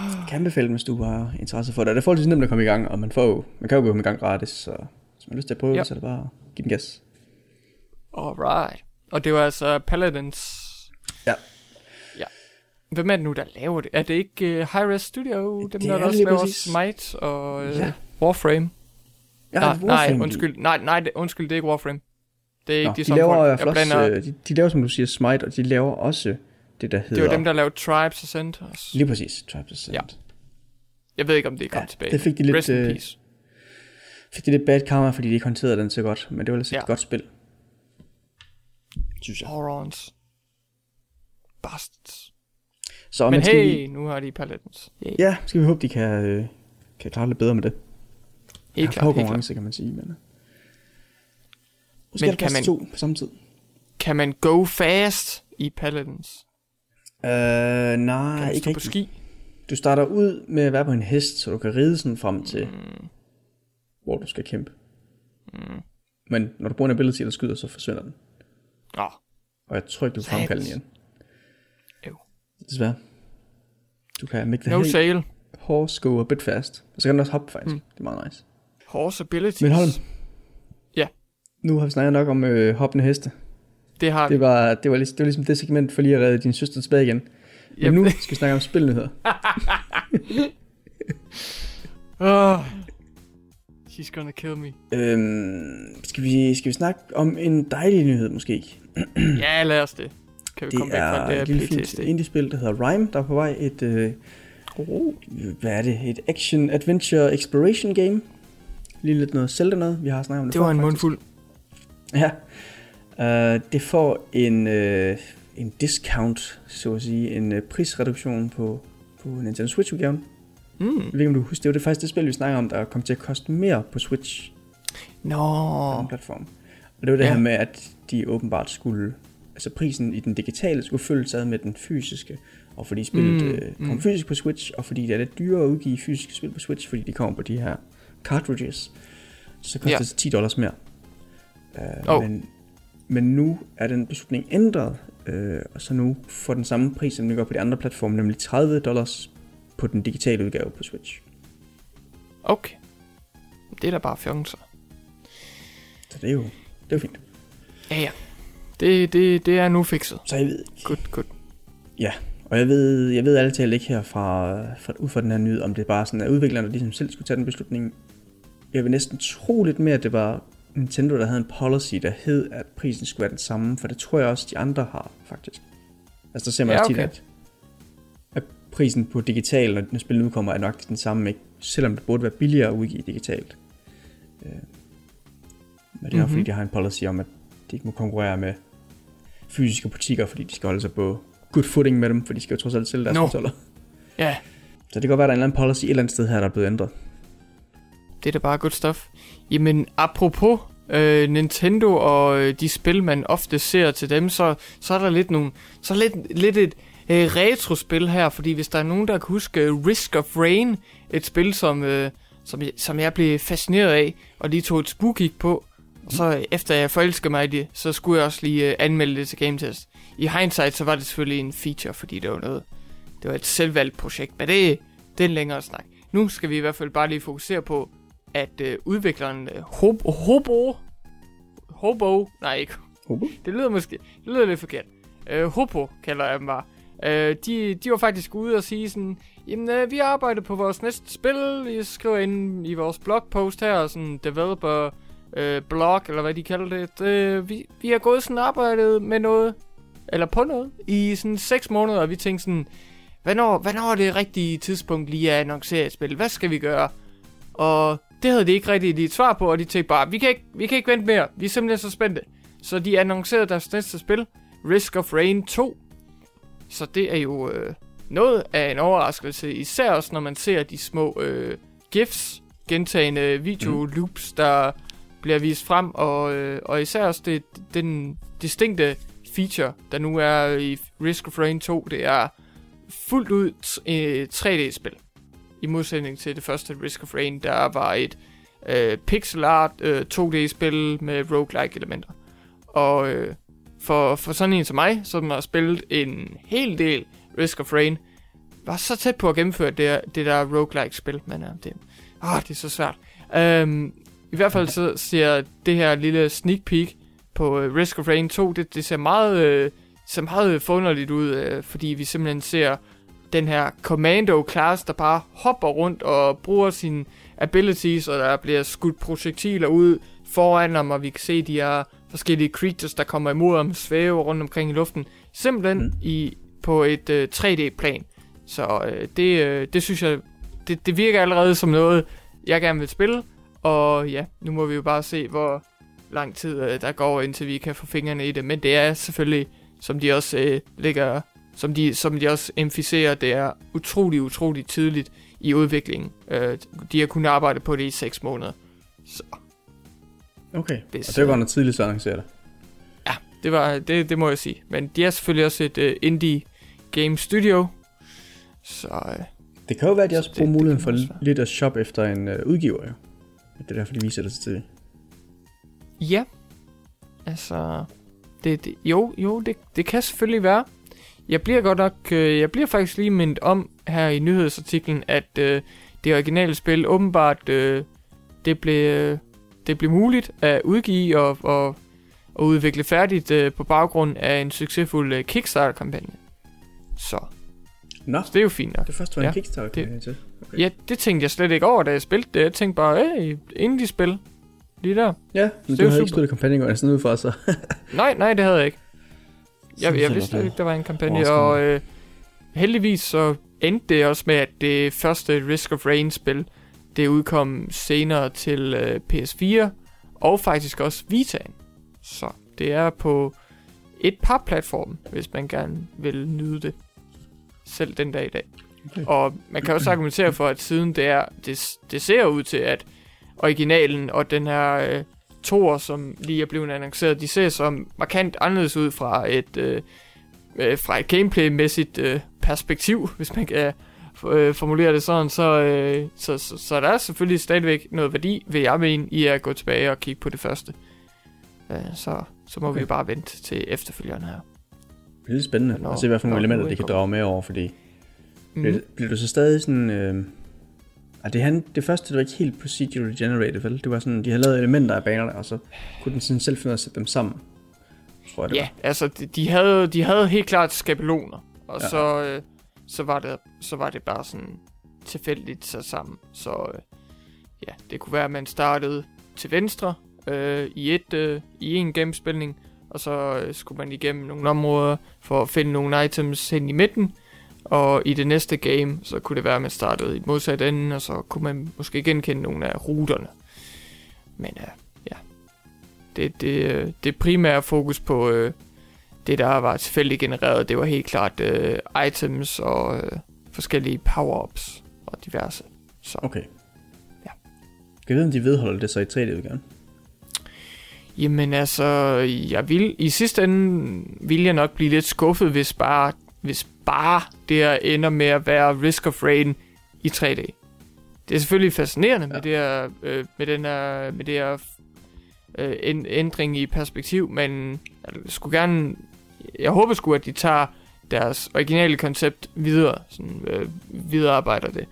S1: Jeg kan den, hvis du har interesse for det. Og Det er forholdsvis nemt at komme i gang, og man, får jo, man kan jo komme i gang gratis, så hvis man har lyst til at prøve,
S2: ja.
S1: så er det bare give den gas.
S2: Alright. Og det var altså Paladins.
S1: Ja.
S2: Ja. Hvem er det nu, der laver det? Er det ikke uh, Hi-Res Studio? Dem,
S1: Det
S2: der,
S1: er
S2: der også laver
S1: præcis.
S2: Smite og uh,
S1: Ja.
S2: Warframe?
S1: Ja,
S2: nej,
S1: Warframe,
S2: nej, undskyld. Nej, nej, det, undskyld, det er ikke Warframe. Det er ikke
S1: Nå,
S2: de,
S1: de, laver
S2: folk.
S1: også,
S2: blander,
S1: øh, de, de laver, som du siger, Smite, og de laver også det, der hedder...
S2: det var dem, der lavede Tribes Ascent også.
S1: Lige præcis, Tribes Ascent.
S2: Ja. Jeg ved ikke, om det er kommet
S1: Ja,
S2: tilbage.
S1: det fik de lidt,
S2: Rest in
S1: øh,
S2: peace.
S1: Fik de lidt bad karma, fordi de ikke håndterede den så godt, men det var ellers
S2: Ja.
S1: et godt spil. Synes jeg.
S2: Horons. Bastards.
S1: Så,
S2: Men
S1: skal
S2: hey,
S1: vi,
S2: nu har de Paladins. Yeah.
S1: ja, skal vi håbe, de kan, øh, kan klare lidt bedre med det.
S2: Helt klart, helt klart.
S1: konkurrence, kan man sige. Men, øh. Måske
S2: Men kan man-
S1: to på samme tid.
S2: Kan man go fast i Paladins?
S1: Øh, nej,
S2: Kan
S1: ikke
S2: på ski?
S1: Du starter ud med at være på en hest, så du kan ride sådan frem til
S2: Mm.
S1: hvor du skal kæmpe.
S2: Mm.
S1: Men når du bruger en ability, der skyder, så forsvinder den.
S2: Nå,
S1: Og jeg tror ikke, du kan fremkalde den igen.
S2: Øv.
S1: Desværre. Du kan make the
S2: no sale.
S1: horse go a bit fast. Og så kan den også hoppe, faktisk. Mm. Det er meget nice.
S2: Horse abilities.
S1: Men Holm.
S2: Ja.
S1: Nu har vi snakket nok om øh, hoppende heste.
S2: Det har.
S1: Det var, det, var ligesom, det var ligesom det segment for lige at redde din søster tilbage igen. Men
S2: Yep.
S1: nu skal vi snakke om spilnyheder.
S2: Oh. She's gonna kill me.
S1: Øhm, skal, vi, skal vi snakke om en dejlig nyhed måske?
S2: ja, lad os det. Kan vi
S1: Det
S2: komme væk fra
S1: er
S2: det
S1: et lille fint indie-spil, der hedder Rime, der er på vej. Et, øh,
S2: Oh.
S1: hvad er det? Et action-adventure exploration game. Lige lidt noget Zelda noget. Vi har snakket om det
S2: Det var
S1: før,
S2: en
S1: faktisk.
S2: mundfuld.
S1: Ja. Uh, det får en, uh, en discount, så at sige. En uh, prisreduktion på, på Nintendo Switch-udgaven.
S2: Mm.
S1: Jeg ved ikke, om du husker, det var det faktisk det spil, vi snakker om, der kom til at koste mere på Switch
S2: Nå.
S1: på den platform. Og det var det
S2: Ja.
S1: her med, at de åbenbart skulle... Altså prisen i den digitale skulle følges ad med den fysiske. Og fordi spillet
S2: Mm,
S1: øh, kom
S2: mm.
S1: fysisk på Switch, og fordi det er lidt dyrere at udgive fysiske spil på Switch, fordi de kommer på de her cartridges, så koster
S2: Ja.
S1: det 10 dollars mere. Uh,
S2: Oh.
S1: men, men nu er den beslutning ændret, øh, og så nu får den samme pris, som den gør på de andre platforme, nemlig 30 dollars på den digitale udgave på Switch.
S2: Okay. Det er da bare fjongser.
S1: Så det er jo, det er jo fint.
S2: Ja, ja. Det, det, det er nu fikset.
S1: Så jeg ved ikke,
S2: Godt, godt.
S1: Og jeg ved, jeg ved talt ikke her fra, fra, ud fra den her nyhed, om det er bare sådan, at udviklerne ligesom selv skulle tage den beslutning. Jeg vil næsten tro lidt mere, at det var Nintendo, der havde en policy, der hed, at prisen skulle være den samme, for det tror jeg også, de andre har, faktisk. Altså, der ser man
S2: Ja,
S1: også tit,
S2: okay.
S1: at, at prisen på digital, når, når spillet udkommer, er nok den samme, ikke? selvom det burde være billigere at udgive digitalt. Øh, men det er mm-hmm. fordi,
S2: Mhm.
S1: de har en policy om, at de ikke må konkurrere med fysiske butikker, fordi de skal holde sig på good footing med dem, for de skal jo trods alt sælge deres no.
S2: Ja,
S1: Så det kan godt være, at der er en eller anden policy et eller andet sted her, der er blevet ændret.
S2: det er da bare godt stof. Jamen, apropos øh, Nintendo og øh, de spil, man ofte ser til dem, så, så er der lidt nogle, så lidt, lidt et øh, retrospil her, fordi hvis der er nogen, der kan huske øh, Risk of Rain, et spil, som, øh, som, som jeg blev fascineret af, og lige tog et spookig på, og så øh, efter jeg forelskede mig i det, så skulle jeg også lige øh, anmelde det til Game Test. I hindsight, så var det selvfølgelig en feature, fordi det var noget, det var et selvvalgt projekt, men det, det er en længere snak. Nu skal vi i hvert fald bare lige fokusere på, at øh, udvikleren øh, Hobo, Hobo, Hobo, nej ikke,
S1: Hobo?
S2: det lyder måske, det lyder lidt forkert. Øh, Hobo kalder jeg dem bare. Øh, de, de var faktisk ude og sige sådan, jamen øh, vi arbejder på vores næste spil, vi skriver ind i vores blogpost her, sådan developer øh, blog, eller hvad de kalder det. Øh, vi, vi har gået sådan arbejdet med noget, eller på noget, i sådan 6 måneder, og vi tænkte sådan, hvornår, hvornår er det rigtige tidspunkt lige at annoncere et spil? Hvad skal vi gøre? Og det havde de ikke rigtig et svar på, og de tænkte bare, vi kan ikke, vi kan ikke vente mere, vi er simpelthen så spændte. Så de annoncerede deres næste spil, Risk of Rain 2. Så det er jo øh, noget af en overraskelse, især også når man ser de små øh, GIFs, gentagende videoloops, der bliver vist frem, og, øh, og især også det, den distinkte feature, der nu er i Risk of Rain 2, det er fuldt ud øh, 3D-spil. I modsætning til det første Risk of Rain, der var et øh, pixel art øh, 2D-spil med roguelike elementer. Og øh, for, for sådan en som mig, som har spillet en hel del Risk of Rain, var så tæt på at gennemføre det, det der roguelike-spil, men øh, det, ah, det er så svært. Øhm, I hvert fald så ser det her lille sneak peek på øh, Risk of Rain 2, det, det ser meget, øh, ser meget forunderligt ud, øh, fordi vi simpelthen ser den her commando-class, der bare hopper rundt og bruger sine abilities, og der bliver skudt projektiler ud foran ham, og vi kan se de her forskellige creatures, der kommer imod ham, svæve rundt omkring i luften. Simpelthen
S1: Mm.
S2: i, på et øh, 3D-plan. Så øh, det, øh, det synes jeg, det, det virker allerede som noget, jeg gerne vil spille. Og ja, nu må vi jo bare se, hvor lang tid øh, der går, indtil vi kan få fingrene i det. Men det er selvfølgelig, som de også øh, ligger, som de, som de også emfiserer, det er utrolig, utrolig tidligt i udviklingen. Øh, de har kunnet arbejde på det i 6 måneder. Så
S1: Okay,
S2: Hvis,
S1: og det var
S2: øh,
S1: noget tidligt, så annoncerer det.
S2: ja, det, var, det, det må jeg sige. Men de er selvfølgelig også et øh, indie game studio. Så øh,
S1: Det kan jo være, at de
S2: Så
S1: også bruger
S2: det
S1: muligheden for
S2: også være.
S1: lidt at shoppe efter en uh, udgiver, jo. Det er derfor, de viser det så tidligt.
S2: Ja. Altså, det, det, jo, jo, det, det kan selvfølgelig være. Jeg bliver godt nok, øh, jeg bliver faktisk lige mindet om her i nyhedsartiklen, at øh, det originale spil åbenbart, øh, det blev, øh, det blev muligt at udgive og, og, og udvikle færdigt øh, på baggrund af en succesfuld øh, Kickstarter-kampagne. Så,
S1: Nå,
S2: så det er jo fint nok.
S1: det første var en
S2: Ja,
S1: Kickstarter
S2: det-
S1: det... til. Okay.
S2: Ja, det tænkte jeg slet ikke over, da jeg spillede det. Jeg tænkte bare, hey, indie-spil. Lige der.
S1: Ja, men
S2: det
S1: du
S2: er
S1: havde ikke
S2: super.
S1: spillet kampagnen går sådan ud fra, så...
S2: Nej, nej, det havde jeg ikke. Jeg, jeg vidste ikke, der var en kampagne, og øh, heldigvis så endte det også med, at det første Risk of Rain-spil, det udkom senere til øh, PS4, og faktisk også Vita'en. Så det er på et par platforme, hvis man gerne vil nyde det. Selv den dag i dag.
S1: Okay.
S2: Og man kan også argumentere for, at siden det, er, det, det ser ud til, at originalen og den her øh, toer, som lige er blevet annonceret, de ser som markant anderledes ud fra et, øh, øh, fra et gameplay-mæssigt øh, perspektiv, hvis man kan øh, formulere det sådan, så, øh, så, så, så der er selvfølgelig stadigvæk noget værdi, vil jeg mene, i at gå tilbage og kigge på det første. Øh, så, så må okay. Vi bare vente til efterfølgerne her.
S1: Det er lidt spændende
S2: Nå,
S1: at se, hvad for nogle elementer, det kan drage med over, fordi...
S2: Mm.
S1: Bliver, bliver du så stadig sådan... Øh... Ah, det, han, det første, det var ikke helt procedurally generated, vel? Det var sådan, de havde lavet elementer af banerne, og så kunne den sådan selv finde ud af at sætte dem sammen. Tror jeg, det
S2: Ja, altså de, de, havde, de havde helt klart skabeloner, og
S1: Ja.
S2: ja. så, øh, så, var det, så var det bare sådan tilfældigt sat sammen. Så øh, ja, det kunne være, at man startede til venstre øh, i, et, øh, i en gennemspilning, og så øh, skulle man igennem nogle områder for at finde nogle items hen i midten, og i det næste game, så kunne det være, at man startede i modsat ende, og så kunne man måske genkende nogle af ruterne. Men øh, ja, det, det, øh, det primære fokus på øh, det, der var tilfældigt genereret, det var helt klart øh, items og øh, forskellige power-ups og diverse. Så
S1: Okay.
S2: Ja.
S1: Kan jeg vide, om de vedholder det så i 3D-udgaven?
S2: Jamen altså, jeg vil, i sidste ende vil jeg nok blive lidt skuffet, hvis bare, hvis bare det her ender med at være Risk of Rain i 3D. Det er selvfølgelig fascinerende ja. med, det her, øh, med, den her, med det her øh, ænd- ændring i perspektiv, men jeg skulle gerne, jeg håber sgu, at de tager deres originale koncept videre, sådan øh, viderearbejder det.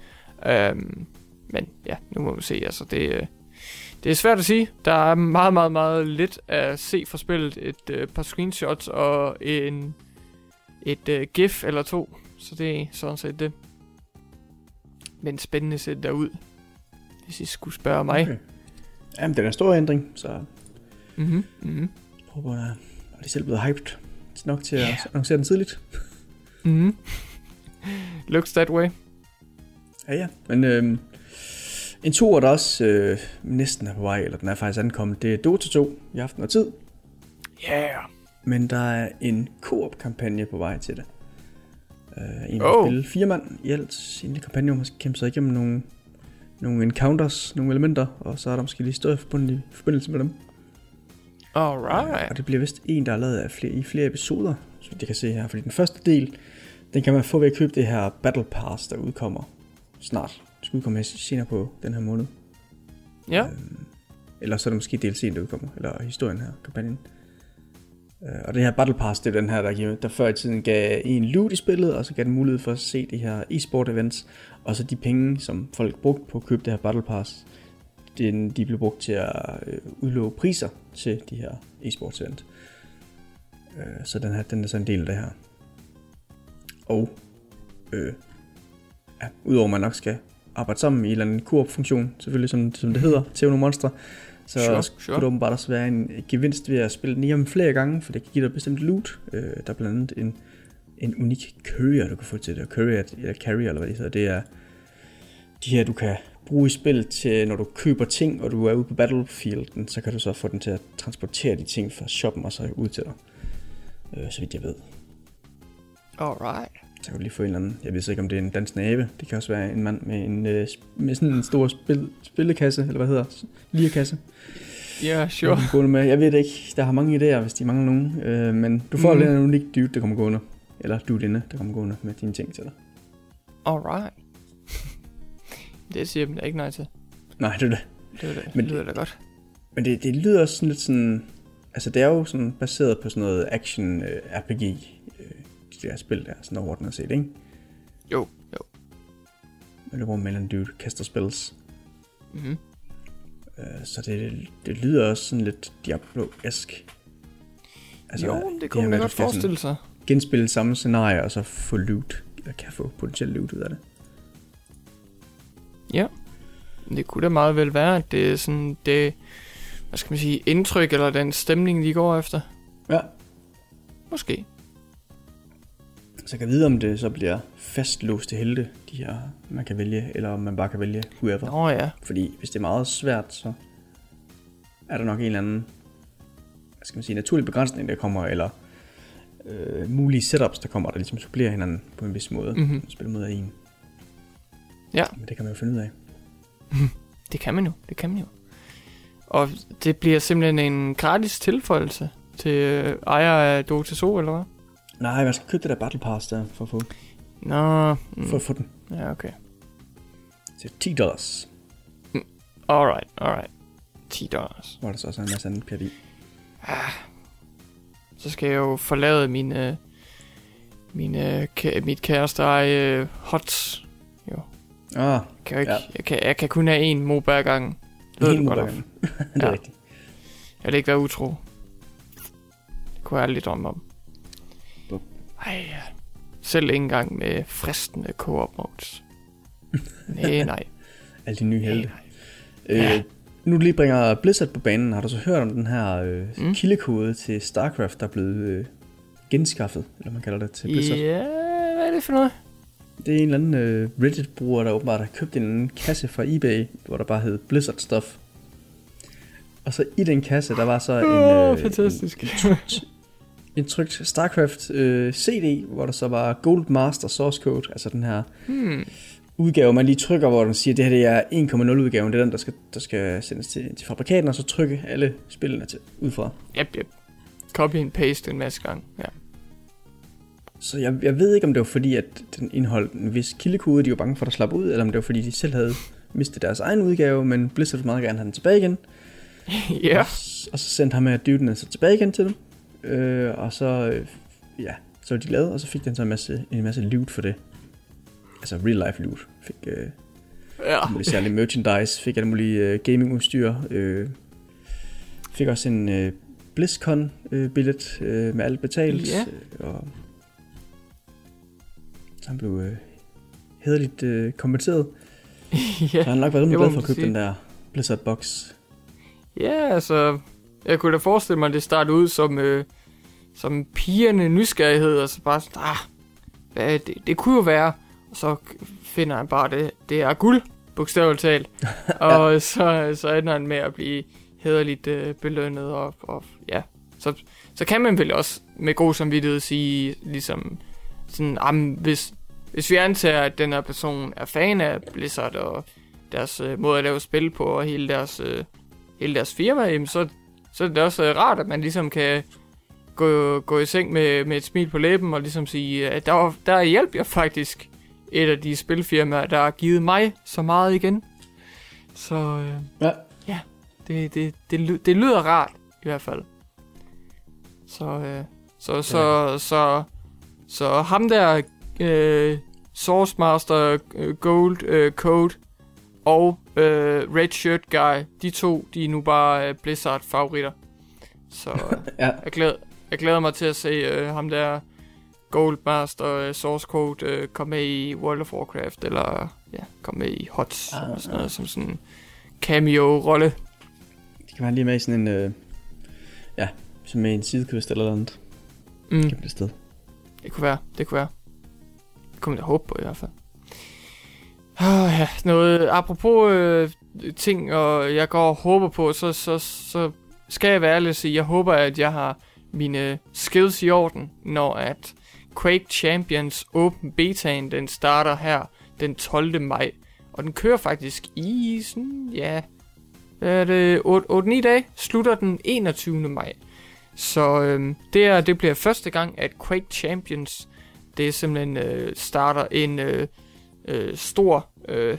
S2: Øhm, men ja, nu må vi se, altså det, øh, det er svært at sige. Der er meget, meget, meget lidt at se fra spillet. Et øh, par screenshots og en, et øh, gif eller to. Så det er sådan set det. Men spændende set derud. Hvis I skulle spørge mig.
S1: Okay. Jamen, det er en stor ændring, så
S2: Mhm, mhm,
S1: håber, at er de selv blevet hyped nok til at
S2: Ja.
S1: annoncere den tidligt.
S2: mhm. Looks that way.
S1: Ja, ja. Men øhm, en tur, der også øh, næsten er på vej, eller den er faktisk ankommet, det er Dota 2 i aften og tid.
S2: Yeah.
S1: Men der er en Coop-kampagne på vej til det. Uh, en
S2: Oh.
S1: spille fire mand i alt. En af kampagnen måske kæmpe sig igennem nogle, nogle encounters, nogle elementer, og så er der måske lige større i forbindelse med dem.
S2: Alright.
S1: Og det bliver vist en, der er lavet af flere, i flere episoder, så jeg kan se her. Fordi den første del, den kan man få ved at købe det her Battle Pass, der udkommer snart. Det skal udkomme her senere på den her måned.
S2: Ja.
S1: Eller så er det måske DLC'en, der udkommer, eller historien her, kampagnen. Øh, Øh, og den her Battle Pass, det er den her, der, giver, der før i tiden gav en loot i spillet, og så gav den mulighed for at se de her e-sport events, og så de penge, som folk brugte på at købe det her Battle Pass, den, de blev brugt til at øh, udlove priser til de her e-sports event. Øh, så den, her, den er så en del af det her. Og øh, ja, udover at man nok skal arbejde sammen i en eller anden koop-funktion, selvfølgelig som, som det hedder, til nogle monstre, så
S2: Sure,
S1: sure, kunne det åbenbart også være en gevinst ved at spille igennem flere gange, for det kan give dig bestemt loot. Øh, der er blandt andet en, en unik courier, du kan få til det. Courier, eller carrier, eller hvad det hedder, det er de her, du kan bruge i spil til, når du køber ting, og du er ude på battlefielden, så kan du så få den til at transportere de ting fra shoppen og så ud til dig. Øh, så vidt jeg ved.
S2: Alright.
S1: Kan du lige få en eller anden, jeg ved ikke om det er en dansk næve, det kan også være en mand med, en, øh, med sådan en stor spil, spillekasse, eller hvad hedder det, lirakasse.
S2: Ja, yeah, sure.
S1: Gående med. Jeg ved det ikke, der har mange idéer, hvis de mangler nogen, øh, men du får mm. en unik dude, der kommer gående, eller dude inde, der kommer gående med dine ting til dig.
S2: Alright. det siger da ikke nej til.
S1: Nej, det er det.
S2: Det lyder,
S1: Men
S2: det lyder da godt.
S1: Men det, det lyder også sådan lidt sådan... Altså, det er jo sådan baseret på sådan noget action uh, RPG, uh, de der spil der, sådan overordnet set, ikke?
S2: Jo, jo.
S1: Eller hvor man dude kaster spells.
S2: Mm-hmm.
S1: Uh, så det, det lyder også sådan lidt Diablo-esk.
S2: Altså, jo, det kunne man da
S1: at
S2: godt forestille sig.
S1: Genspille samme scenarie, og så få loot, eller kan få potentielt loot ud af det.
S2: Ja. Det kunne da meget vel være, at det er sådan det, hvad skal man sige, indtryk eller den stemning, de går efter.
S1: Ja.
S2: Måske.
S1: Så jeg kan vide, om det så bliver fastlåste helte, de her, man kan vælge, eller om man bare kan vælge whoever.
S2: Nå ja.
S1: Fordi hvis det er meget svært, så er der nok en eller anden hvad skal man sige, naturlig begrænsning, der kommer, eller øh, mulige setups, der kommer, der ligesom supplerer hinanden på en vis måde.
S2: Mhm.
S1: Spille mod en.
S2: Ja.
S1: Men det kan man jo finde ud af.
S2: Det kan man jo, det kan man jo. Og det bliver simpelthen en gratis tilføjelse til øh, ejer af Dota 2, eller hvad?
S1: Nej, man skal købe det der Battle Pass der, for at få,
S2: Nå,
S1: mm. for at få den
S2: ja, okay.
S1: til 10 dollars,
S2: Alright, alright. 10 dollars.
S1: hvor der så også er en masse andet pjat i.
S2: Så skal jeg jo forlade min, øh, min, øh, mit kæreste øh, HOTS.
S1: Ah,
S2: Kan jeg, ikke,
S1: Ja.
S2: jeg, kan, jeg kan kun have en mob ad gangen. Det ved godt,
S1: moderne. det er
S2: Ja.
S1: rigtigt.
S2: Jeg vil ikke være utro. Det kunne jeg aldrig drømme om. Ej. Selv ikke engang med fristende co-op modes. nej, nej.
S1: Alle de nye helte.
S2: nej.
S1: Øh,
S2: Ja.
S1: nu lige bringer Blizzard på banen, har du så hørt om den her øh,
S2: Mm.
S1: kildekode til StarCraft, der er blevet øh, genskaffet, eller man kalder det, til Blizzard?
S2: Ja, hvad er det for noget?
S1: Det er en eller anden øh, Reddit-bruger, der åbenbart har købt en anden kasse fra eBay, hvor der bare hed Blizzard Stuff. Og så i den kasse, der var så en,
S2: Åh,
S1: øh,
S2: fantastisk.
S1: en, en, en trykt StarCraft øh, CD, hvor der så var Gold Master Source Code, altså den her
S2: Hmm.
S1: udgave, man lige trykker, hvor den siger, det her det er 1.0 udgaven, det er den, der skal, der skal sendes til, til fabrikaten, og så trykke alle spillene til, ud fra.
S2: Yep, yep. Copy and paste en masse gange. Ja.
S1: Så jeg, jeg ved ikke, om det var fordi, at den indeholdt en vis kildekode, de var bange for at slappe ud, eller om det var fordi, de selv havde mistet deres egen udgave, men Blizzard ville meget gerne have den tilbage igen.
S2: ja.
S1: Og, s- og så sendte ham med duden altså tilbage igen til dem. Øh, og så, øh, ja, så var de glade, og så fik den så en masse, en masse loot for det. Altså real life loot. Fik øh,
S2: ja.
S1: særlige merchandise, fik alle mulige øh, gamingudstyr. Øh, fik også en øh, BlizzCon øh, billet øh, med alt betalt.
S2: Ja.
S1: Øh, og så han blev øh, hederligt øh, kompenseret. Så
S2: ja.
S1: han har nok været rimelig glad for at købe
S2: sige.
S1: den der Blizzard box.
S2: Ja, altså, jeg kunne da forestille mig, at det startede ud som, øh, som pigerne nysgerrighed, og så bare sådan, ah, hvad, det, det kunne jo være, og så finder han bare det, det er guld, bogstaveligt talt, og så, så ender han med at blive hederligt øh, belønnet, og, og ja, så, så kan man vel også med god samvittighed sige, ligesom, sådan, ah, hvis, hvis vi antager, at den her person er fan af Blizzard, og deres øh, måde at lave spil på, og hele deres... Øh, hele deres firma, jamen, så, så er det også øh, rart, at man ligesom kan gå, gå i seng med, med et smil på læben og ligesom sige, at der, var- der hjælper jeg faktisk et af de spilfirmaer, der har givet mig så meget igen. Så øh,
S1: Ja.
S2: det, det, det, ly- det lyder rart i hvert fald. Så, øh, så, så, så, så ham der øh, Source Master øh, Gold øh, Code og øh, Red Shirt Guy, de to, de er nu bare øh, Blizzard favoritter. Så øh,
S1: Ja,
S2: jeg, glæder, jeg glæder mig til at se øh, ham der Gold Master øh, Source Code øh, komme med i World of Warcraft, eller ja, komme med i HOTS,
S1: Ah,
S2: eller sådan noget, som sådan en cameo-rolle.
S1: det kan være lige med i sådan en, øh, ja, som med en sidequest eller noget andet.
S2: Mm.
S1: Kan det sted.
S2: Det kunne være, det kunne være. Det kunne man da håbe på i hvert fald. Oh, ja, noget apropos øh, ting, og jeg går og håber på, så, så, så skal jeg være ærlig og sige, jeg håber, at jeg har mine øh, skills i orden, når at Quake Champions Open Betaen, den starter her den 12. maj. Og den kører faktisk i sådan, ja, er det 8-9 dage, slutter den 21. maj. Så øhm, det, er, det bliver første gang, at Quake Champions, det er simpelthen øh, starter en øh, øh, stor, øh,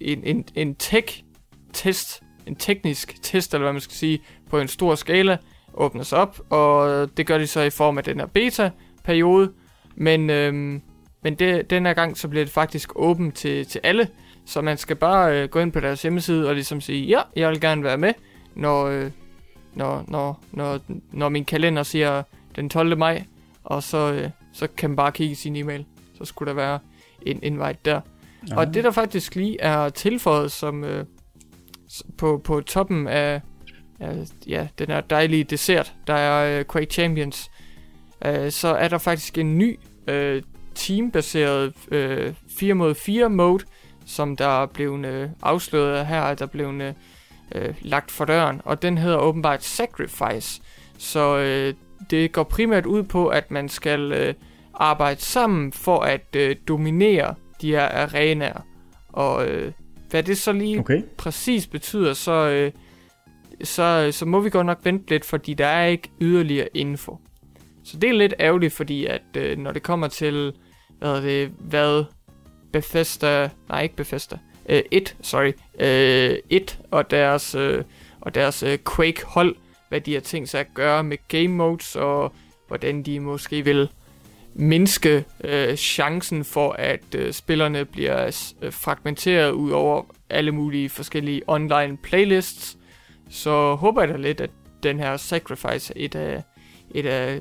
S2: en, en, en tech test, en teknisk test, eller hvad man skal sige, på en stor skala, åbnes op, og det gør de så i form af den her beta-periode, men, øh, men det, den her gang, så bliver det faktisk åbent til, til alle, så man skal bare øh, gå ind på deres hjemmeside og ligesom sige, ja, jeg vil gerne være med, når, øh, når, når, når, når min kalender siger den 12. maj, og så, øh, så kan man bare kigge i sin e-mail. Så skulle der være en invite der. Ja. Og det der faktisk lige er tilføjet som øh, på, på toppen af, af ja, den her dejlige dessert, der er øh, Quake Champions, øh, så er der faktisk en ny øh, teambaseret øh, 4 mod 4 mode, som der er blevet øh, afsløret her, der er blevet øh, lagt for døren, og den hedder åbenbart Sacrifice. Så øh, det går primært ud på, at man skal øh, arbejde sammen for at øh, dominere de her arenaer. Og øh, hvad det så lige okay. præcis betyder, så, øh, så, så må vi godt nok vente lidt, fordi der er ikke yderligere info. Så det er lidt ærgerligt, fordi at øh, når det kommer til, hvad det, hvad Bethesda, nej ikke Bethesda, øh, It, sorry, øh, It og deres, øh, og deres øh, Quake hold, hvad de har tænkt sig at gøre med game modes, og hvordan de måske vil mindske øh, chancen for, at øh, spillerne bliver øh, fragmenteret ud over alle mulige forskellige online playlists. Så håber jeg da lidt, at den her Sacrifice er et af, et af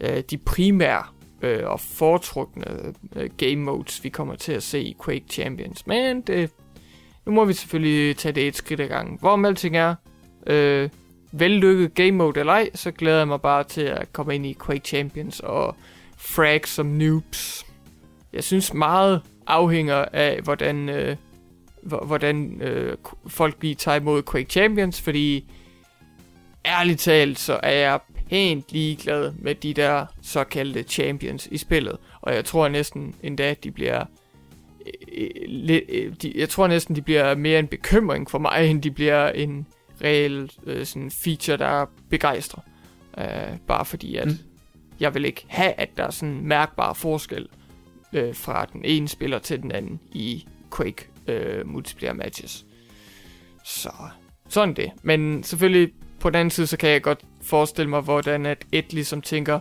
S2: øh, de primære øh, og foretrukne øh, game modes, vi kommer til at se i Quake Champions. Men det, nu må vi selvfølgelig tage det et skridt ad gangen. Hvor alting er, øh, vellykket game mode eller ej, så glæder jeg mig bare til at komme ind i Quake Champions og frags som noobs. Jeg synes meget afhænger af, hvordan, øh, hvordan øh, folk lige tager imod Quake Champions, fordi ærligt talt, så er jeg pænt ligeglad med de der såkaldte champions i spillet. Og jeg tror næsten endda, de bliver... Øh, øh, øh, de, jeg tror næsten, de bliver mere en bekymring for mig, end de bliver en reel øh, sådan feature, der begejstrer. Øh, bare fordi, at mm jeg vil ikke have, at der er sådan en mærkbar forskel øh, fra den ene spiller til den anden i Quake øh, multiplayer matches. Så sådan det. Men selvfølgelig på den anden side, så kan jeg godt forestille mig, hvordan at et ligesom tænker,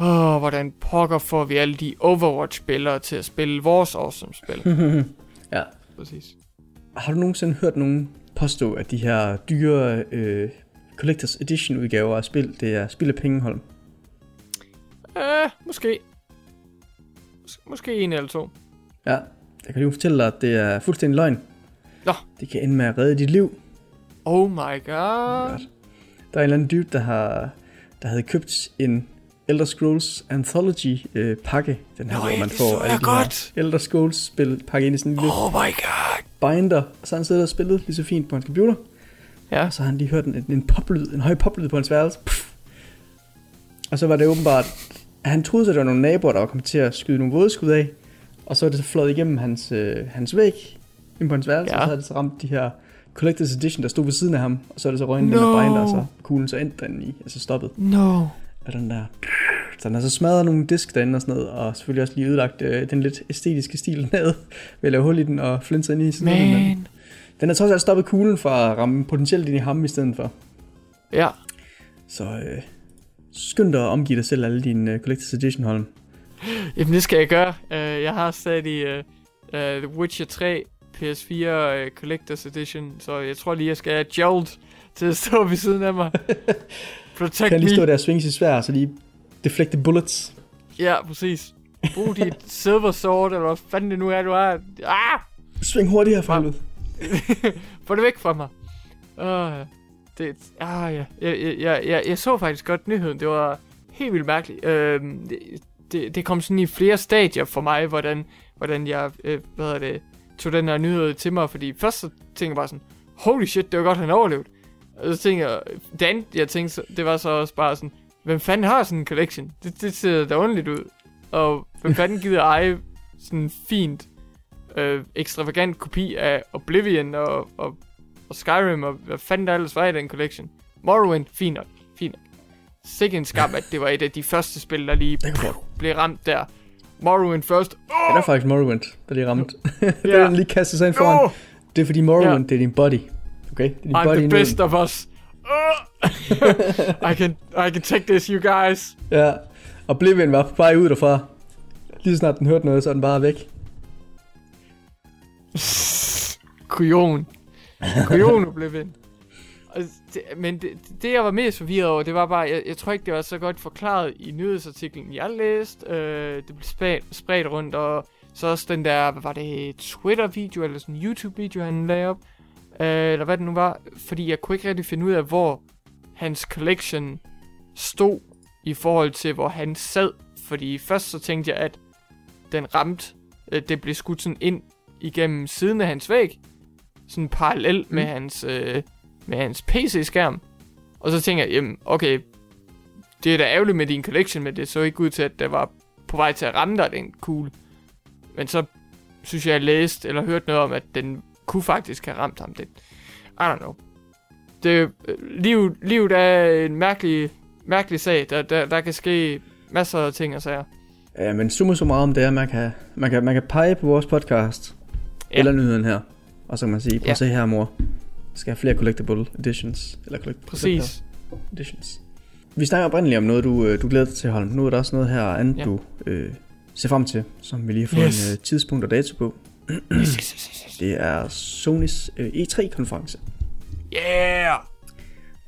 S2: Åh, hvordan pokker får vi alle de Overwatch-spillere til at spille vores awesome-spil?
S1: ja. Præcis. Har du nogensinde hørt nogen påstå, at de her dyre øh, Collectors Edition udgaver af spil, det er spil af pengeholm?
S2: Øh, måske. Mås- måske en eller to.
S1: Ja, jeg kan lige fortælle dig, at det er fuldstændig løgn.
S2: Nå.
S1: Det kan ende med at redde dit liv.
S2: Oh my god. god.
S1: Der er en eller anden dyb, der har der havde købt en Elder Scrolls Anthology øh, pakke. Den her, Nå, hvor man får alle de godt. her Elder Scrolls spil pakket ind i sådan en lille
S2: oh my god.
S1: binder. Og så har han siddet og spillet lige så fint på hans computer. Ja. Og så har han lige hørt en, en poplyd, en høj poplyd på hans værelse. Puff. Og så var det åbenbart, han troede, at der var nogle naboer, der var kommet til at skyde nogle vådeskud af. Og så er det så flået igennem hans, øh, hans væg, ind på hans værelse, ja. og så har det så ramt de her Collector's Edition, der stod ved siden af ham, og så er det så røgnet no. den binder, og så kuglen så endte den i, altså stoppet.
S2: No.
S1: Og den der... Så den har så smadret nogle disk derinde og sådan noget, og selvfølgelig også lige ødelagt øh, den lidt æstetiske stil ned, ved at lave hul i den og flinte ind i sådan
S2: Man. noget. Men
S1: den har trods alt stoppet kuglen fra at ramme potentielt ind i ham i stedet for.
S2: Ja.
S1: Så øh, skynd dig at omgive dig selv alle dine uh, Collector's Edition Holm.
S2: Jamen det skal jeg gøre. Uh, jeg har stadig uh, uh, The Witcher 3 PS4 uh, Collector's Edition, så jeg tror lige, jeg skal have Jolt til at stå ved siden af mig.
S1: Protect kan lige stå der og svinge sit svær, så de deflecte bullets.
S2: Ja, præcis. Brug dit silver sword, eller hvad fanden det nu er, du har. Ah!
S1: Sving hurtigt herfra, ud.
S2: Få det væk fra mig. Uh, det, ah, ja. Jeg, jeg, jeg, jeg, jeg så faktisk godt nyheden. Det var helt vildt mærkeligt. Uh, det, det, det kom sådan i flere stadier for mig, hvordan, hvordan jeg, uh, hvad det, tog den her nyhed til mig. Fordi først så tænkte jeg bare sådan, holy shit, det var godt, han overlevede. Og så tænkte jeg, det andet, jeg tænkte, det var så også bare sådan, hvem fanden har sådan en collection? Det, det ser da underligt ud. Og hvem fanden gider eje sådan en fint, øh, ekstravagant kopi af Oblivion og, og, og Skyrim, og hvad fanden der ellers var i den collection? Morrowind, fint nok, fint nok. Sikke en skam, at det var et af de første spil, der lige blev ramt der. Morrowind først.
S1: Oh! Det er faktisk Morrowind, der lige ramt. No. yeah. den lige kastet sig ind foran. No! Det er fordi Morrowind, ja. det er din body. Okay? Det er din
S2: I'm
S1: body
S2: the best of us. Uh! I can I can take this, you guys.
S1: Ja. Og Oblivion var på vej ud derfra. Lige snart den hørte noget, så den bare væk.
S2: Kujon. Kujon blev vind. Det, men det, det, jeg var mest forvirret over, det var bare, jeg, jeg tror ikke, det var så godt forklaret i nyhedsartiklen, jeg læste. Øh, det blev spredt, spredt rundt, og så også den der, hvad var det, Twitter-video, eller sådan en YouTube-video, han lagde op. Øh, eller hvad det nu var, fordi jeg kunne ikke rigtig finde ud af, hvor hans collection stod i forhold til, hvor han sad. Fordi først så tænkte jeg, at den ramte, øh, det blev skudt sådan ind igennem siden af hans væg. Sådan parallel mm. med hans, øh, med hans PC-skærm. Og så tænker jeg, jamen, okay, det er da ærgerligt med din collection, men det så ikke ud til, at der var på vej til at ramme dig, den kugle. Men så synes jeg, jeg læste eller hørt noget om, at den kunne faktisk have ramt ham. Det, I don't know. Det, livet, livet er en mærkelig, mærkelig sag. Der, der, der kan ske masser af ting og sager.
S1: Ja, men summa summarum, det er, man kan, man kan, man kan pege på vores podcast. Ja. Eller nyheden her. Og så kan man sige, prøv
S2: Ja.
S1: at se her, mor. Skal have flere collectible editions. Eller collect-
S2: Præcis.
S1: collector editions. Vi snakker oprindeligt om noget, du, øh, du glæder dig til, Holm. Nu er der også noget her andet,
S2: Ja.
S1: du øh, ser frem til, som vi lige har fået
S2: Yes.
S1: en øh, tidspunkt og dato på.
S2: Yes, yes, yes, yes, yes.
S1: Det er Sonys øh, E3-konference.
S2: Yeah!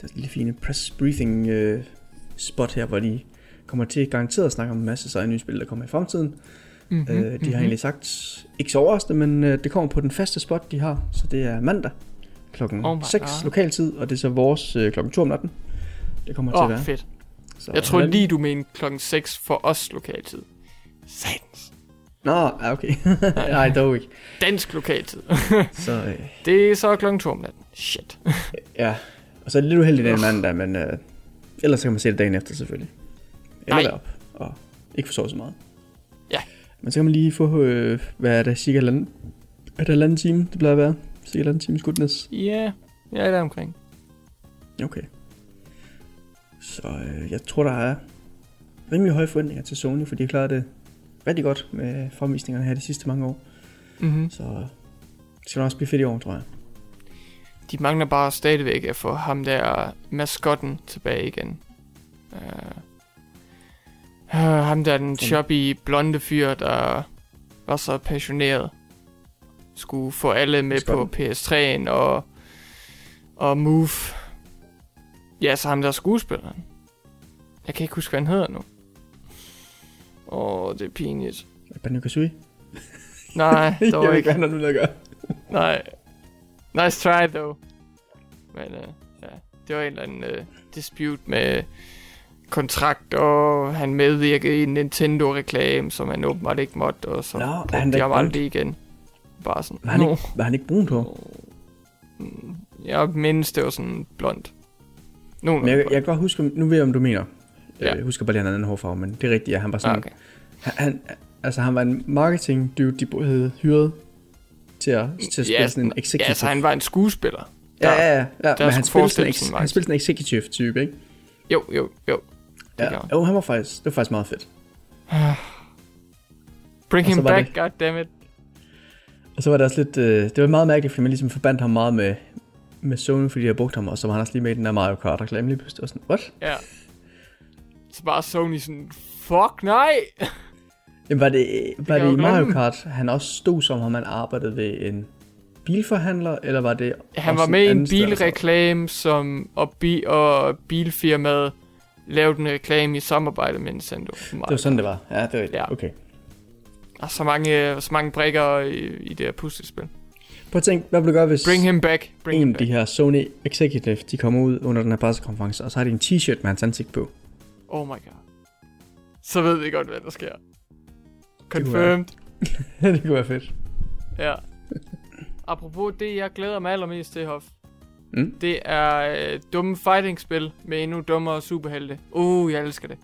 S1: Der er et lille fine press briefing øh, spot her, hvor de kommer til garanteret at snakke om en masse seje nye spil, der kommer i fremtiden.
S2: Mm-hmm,
S1: Mm-hmm. Øh, de har egentlig sagt, ikke så overraskende, men øh, det kommer på den faste spot, de har. Så det er mandag klokken
S2: Oh my
S1: 6
S2: God.
S1: lokaltid, og det er så vores øh, klokken 2 om natten. Det kommer til
S2: Åh,
S1: at
S2: oh,
S1: være.
S2: fedt.
S1: Så,
S2: Jeg tror lige, du mener klokken 6 for os lokaltid. Satans.
S1: Nå, ja, okay. Nej, dog ikke.
S2: Dansk lokaltid.
S1: Så øh,
S2: det er så klokken 2 om natten. Shit.
S1: ja, og så er det lidt uheldigt den mandag, men øh, ellers så kan man se det dagen efter selvfølgelig. Eller
S2: Nej.
S1: op og ikke forsove så meget.
S2: Ja.
S1: Men så kan man lige få, øh, hvad er det, cirka halvanden, er det halvanden time, det plejer at være? Cirka halvanden times goodness.
S2: Ja, jeg er der omkring.
S1: Okay. Så øh, jeg tror, der er rimelig høje forventninger til Sony, for de har klaret det rigtig godt med fremvisningerne her de sidste mange år.
S2: Mm-hmm.
S1: Så det skal nok også blive fedt i år, tror jeg.
S2: De mangler bare stadigvæk at få ham der maskotten tilbage igen. Uh, uh, ham der den choppy, blonde fyr, der var så passioneret. Skulle få alle med på PS3'en og, og Move. Ja, så ham der skuespilleren. Jeg kan ikke huske, hvad han hedder nu. Åh, det er pinligt.
S1: Banjo Kazooie?
S2: Nej, dog
S1: jeg ved
S2: ikke.
S1: ikke, hvad han har nu at gøre.
S2: Nej. Nice try, though. Men uh, ja, det var en eller anden uh, dispute med kontrakt, og han medvirkede i en Nintendo-reklame, som han åbenbart ikke måtte, og så
S1: Nå, han ikke
S2: ham aldrig igen. Bare sådan,
S1: Var han,
S2: "Nå."
S1: ikke, var han ikke brun på?
S2: Mm, Jeg mindes, det var sådan blond. Nogen
S1: Men jeg, jeg kan godt huske, nu ved jeg, om du mener.
S2: Ja.
S1: Ja. Jeg husker bare lige, at han havde en hårfarve, men det er rigtigt, at han var sådan...
S2: ah, okay.
S1: Han, han, altså, han var en marketing dude, de havde hyret til at, til at spille
S2: Ja,
S1: sådan en executive.
S2: Ja, så han var en skuespiller.
S1: ja, ja, ja, ja. men han spillede, sådan, en han spillede sådan en executive type, ikke?
S2: Jo, jo, jo. Det
S1: Ja.
S2: han.
S1: Jo, han var faktisk, det var faktisk meget fedt.
S2: Bring him
S1: var
S2: back,
S1: det-
S2: goddammit.
S1: Og så var det også lidt, øh, det var meget mærkeligt, fordi man ligesom forbandt ham meget med, med Sony, fordi de havde brugt ham, og så var han også lige med i den der Mario Kart reklame lige pludselig. Og sådan, what?
S2: Ja. Så bare Sony sådan, fuck nej!
S1: Jamen, var det, var
S2: kan
S1: det
S2: jo
S1: i Mario. Kart, han også stod som, om han arbejdede ved en bilforhandler, eller var det
S2: Han var med i en
S1: altså?
S2: bilreklame, som, og, bi, og bilfirmaet lavede en reklame i samarbejde med Nintendo.
S1: Det var sådan, det var. Ja, det var
S2: Ja.
S1: okay.
S2: Der er så mange, så mange brækker i, i det her puslespil.
S1: Prøv at tænke, hvad vil du gøre, hvis
S2: Bring him back. Bring
S1: en af de her Sony Executive, de kommer ud under den her pressekonference, og så har de en t-shirt med hans ansigt på.
S2: Oh my god. Så ved vi godt, hvad der sker.
S1: kunne
S2: Confirmed.
S1: det kunne være fedt.
S2: Ja. Apropos det, jeg glæder mig allermest til, Hoff.
S1: Mm.
S2: Det er øh, dumme fighting-spil med endnu dummere superhelte. Uh, jeg elsker det.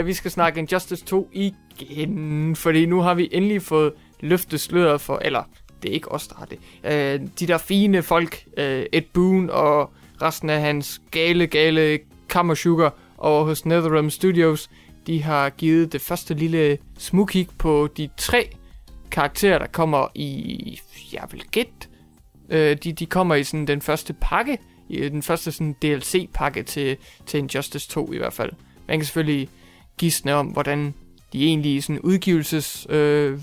S2: Uh, vi skal snakke Injustice 2 igen, fordi nu har vi endelig fået løftet sløret for, eller det er ikke os, der har det. Uh, de der fine folk, uh, Ed Boon og resten af hans gale, gale kammersugar over hos NetherRealm Studios, de har givet det første lille smugkig på de tre karakterer, der kommer i, jeg vil gætte, Øh, de, de kommer i sådan den første pakke, i den første sådan DLC-pakke til, til Injustice 2 i hvert fald. Man kan selvfølgelig gisne om, hvordan de egentlige sådan udgivelses, øh,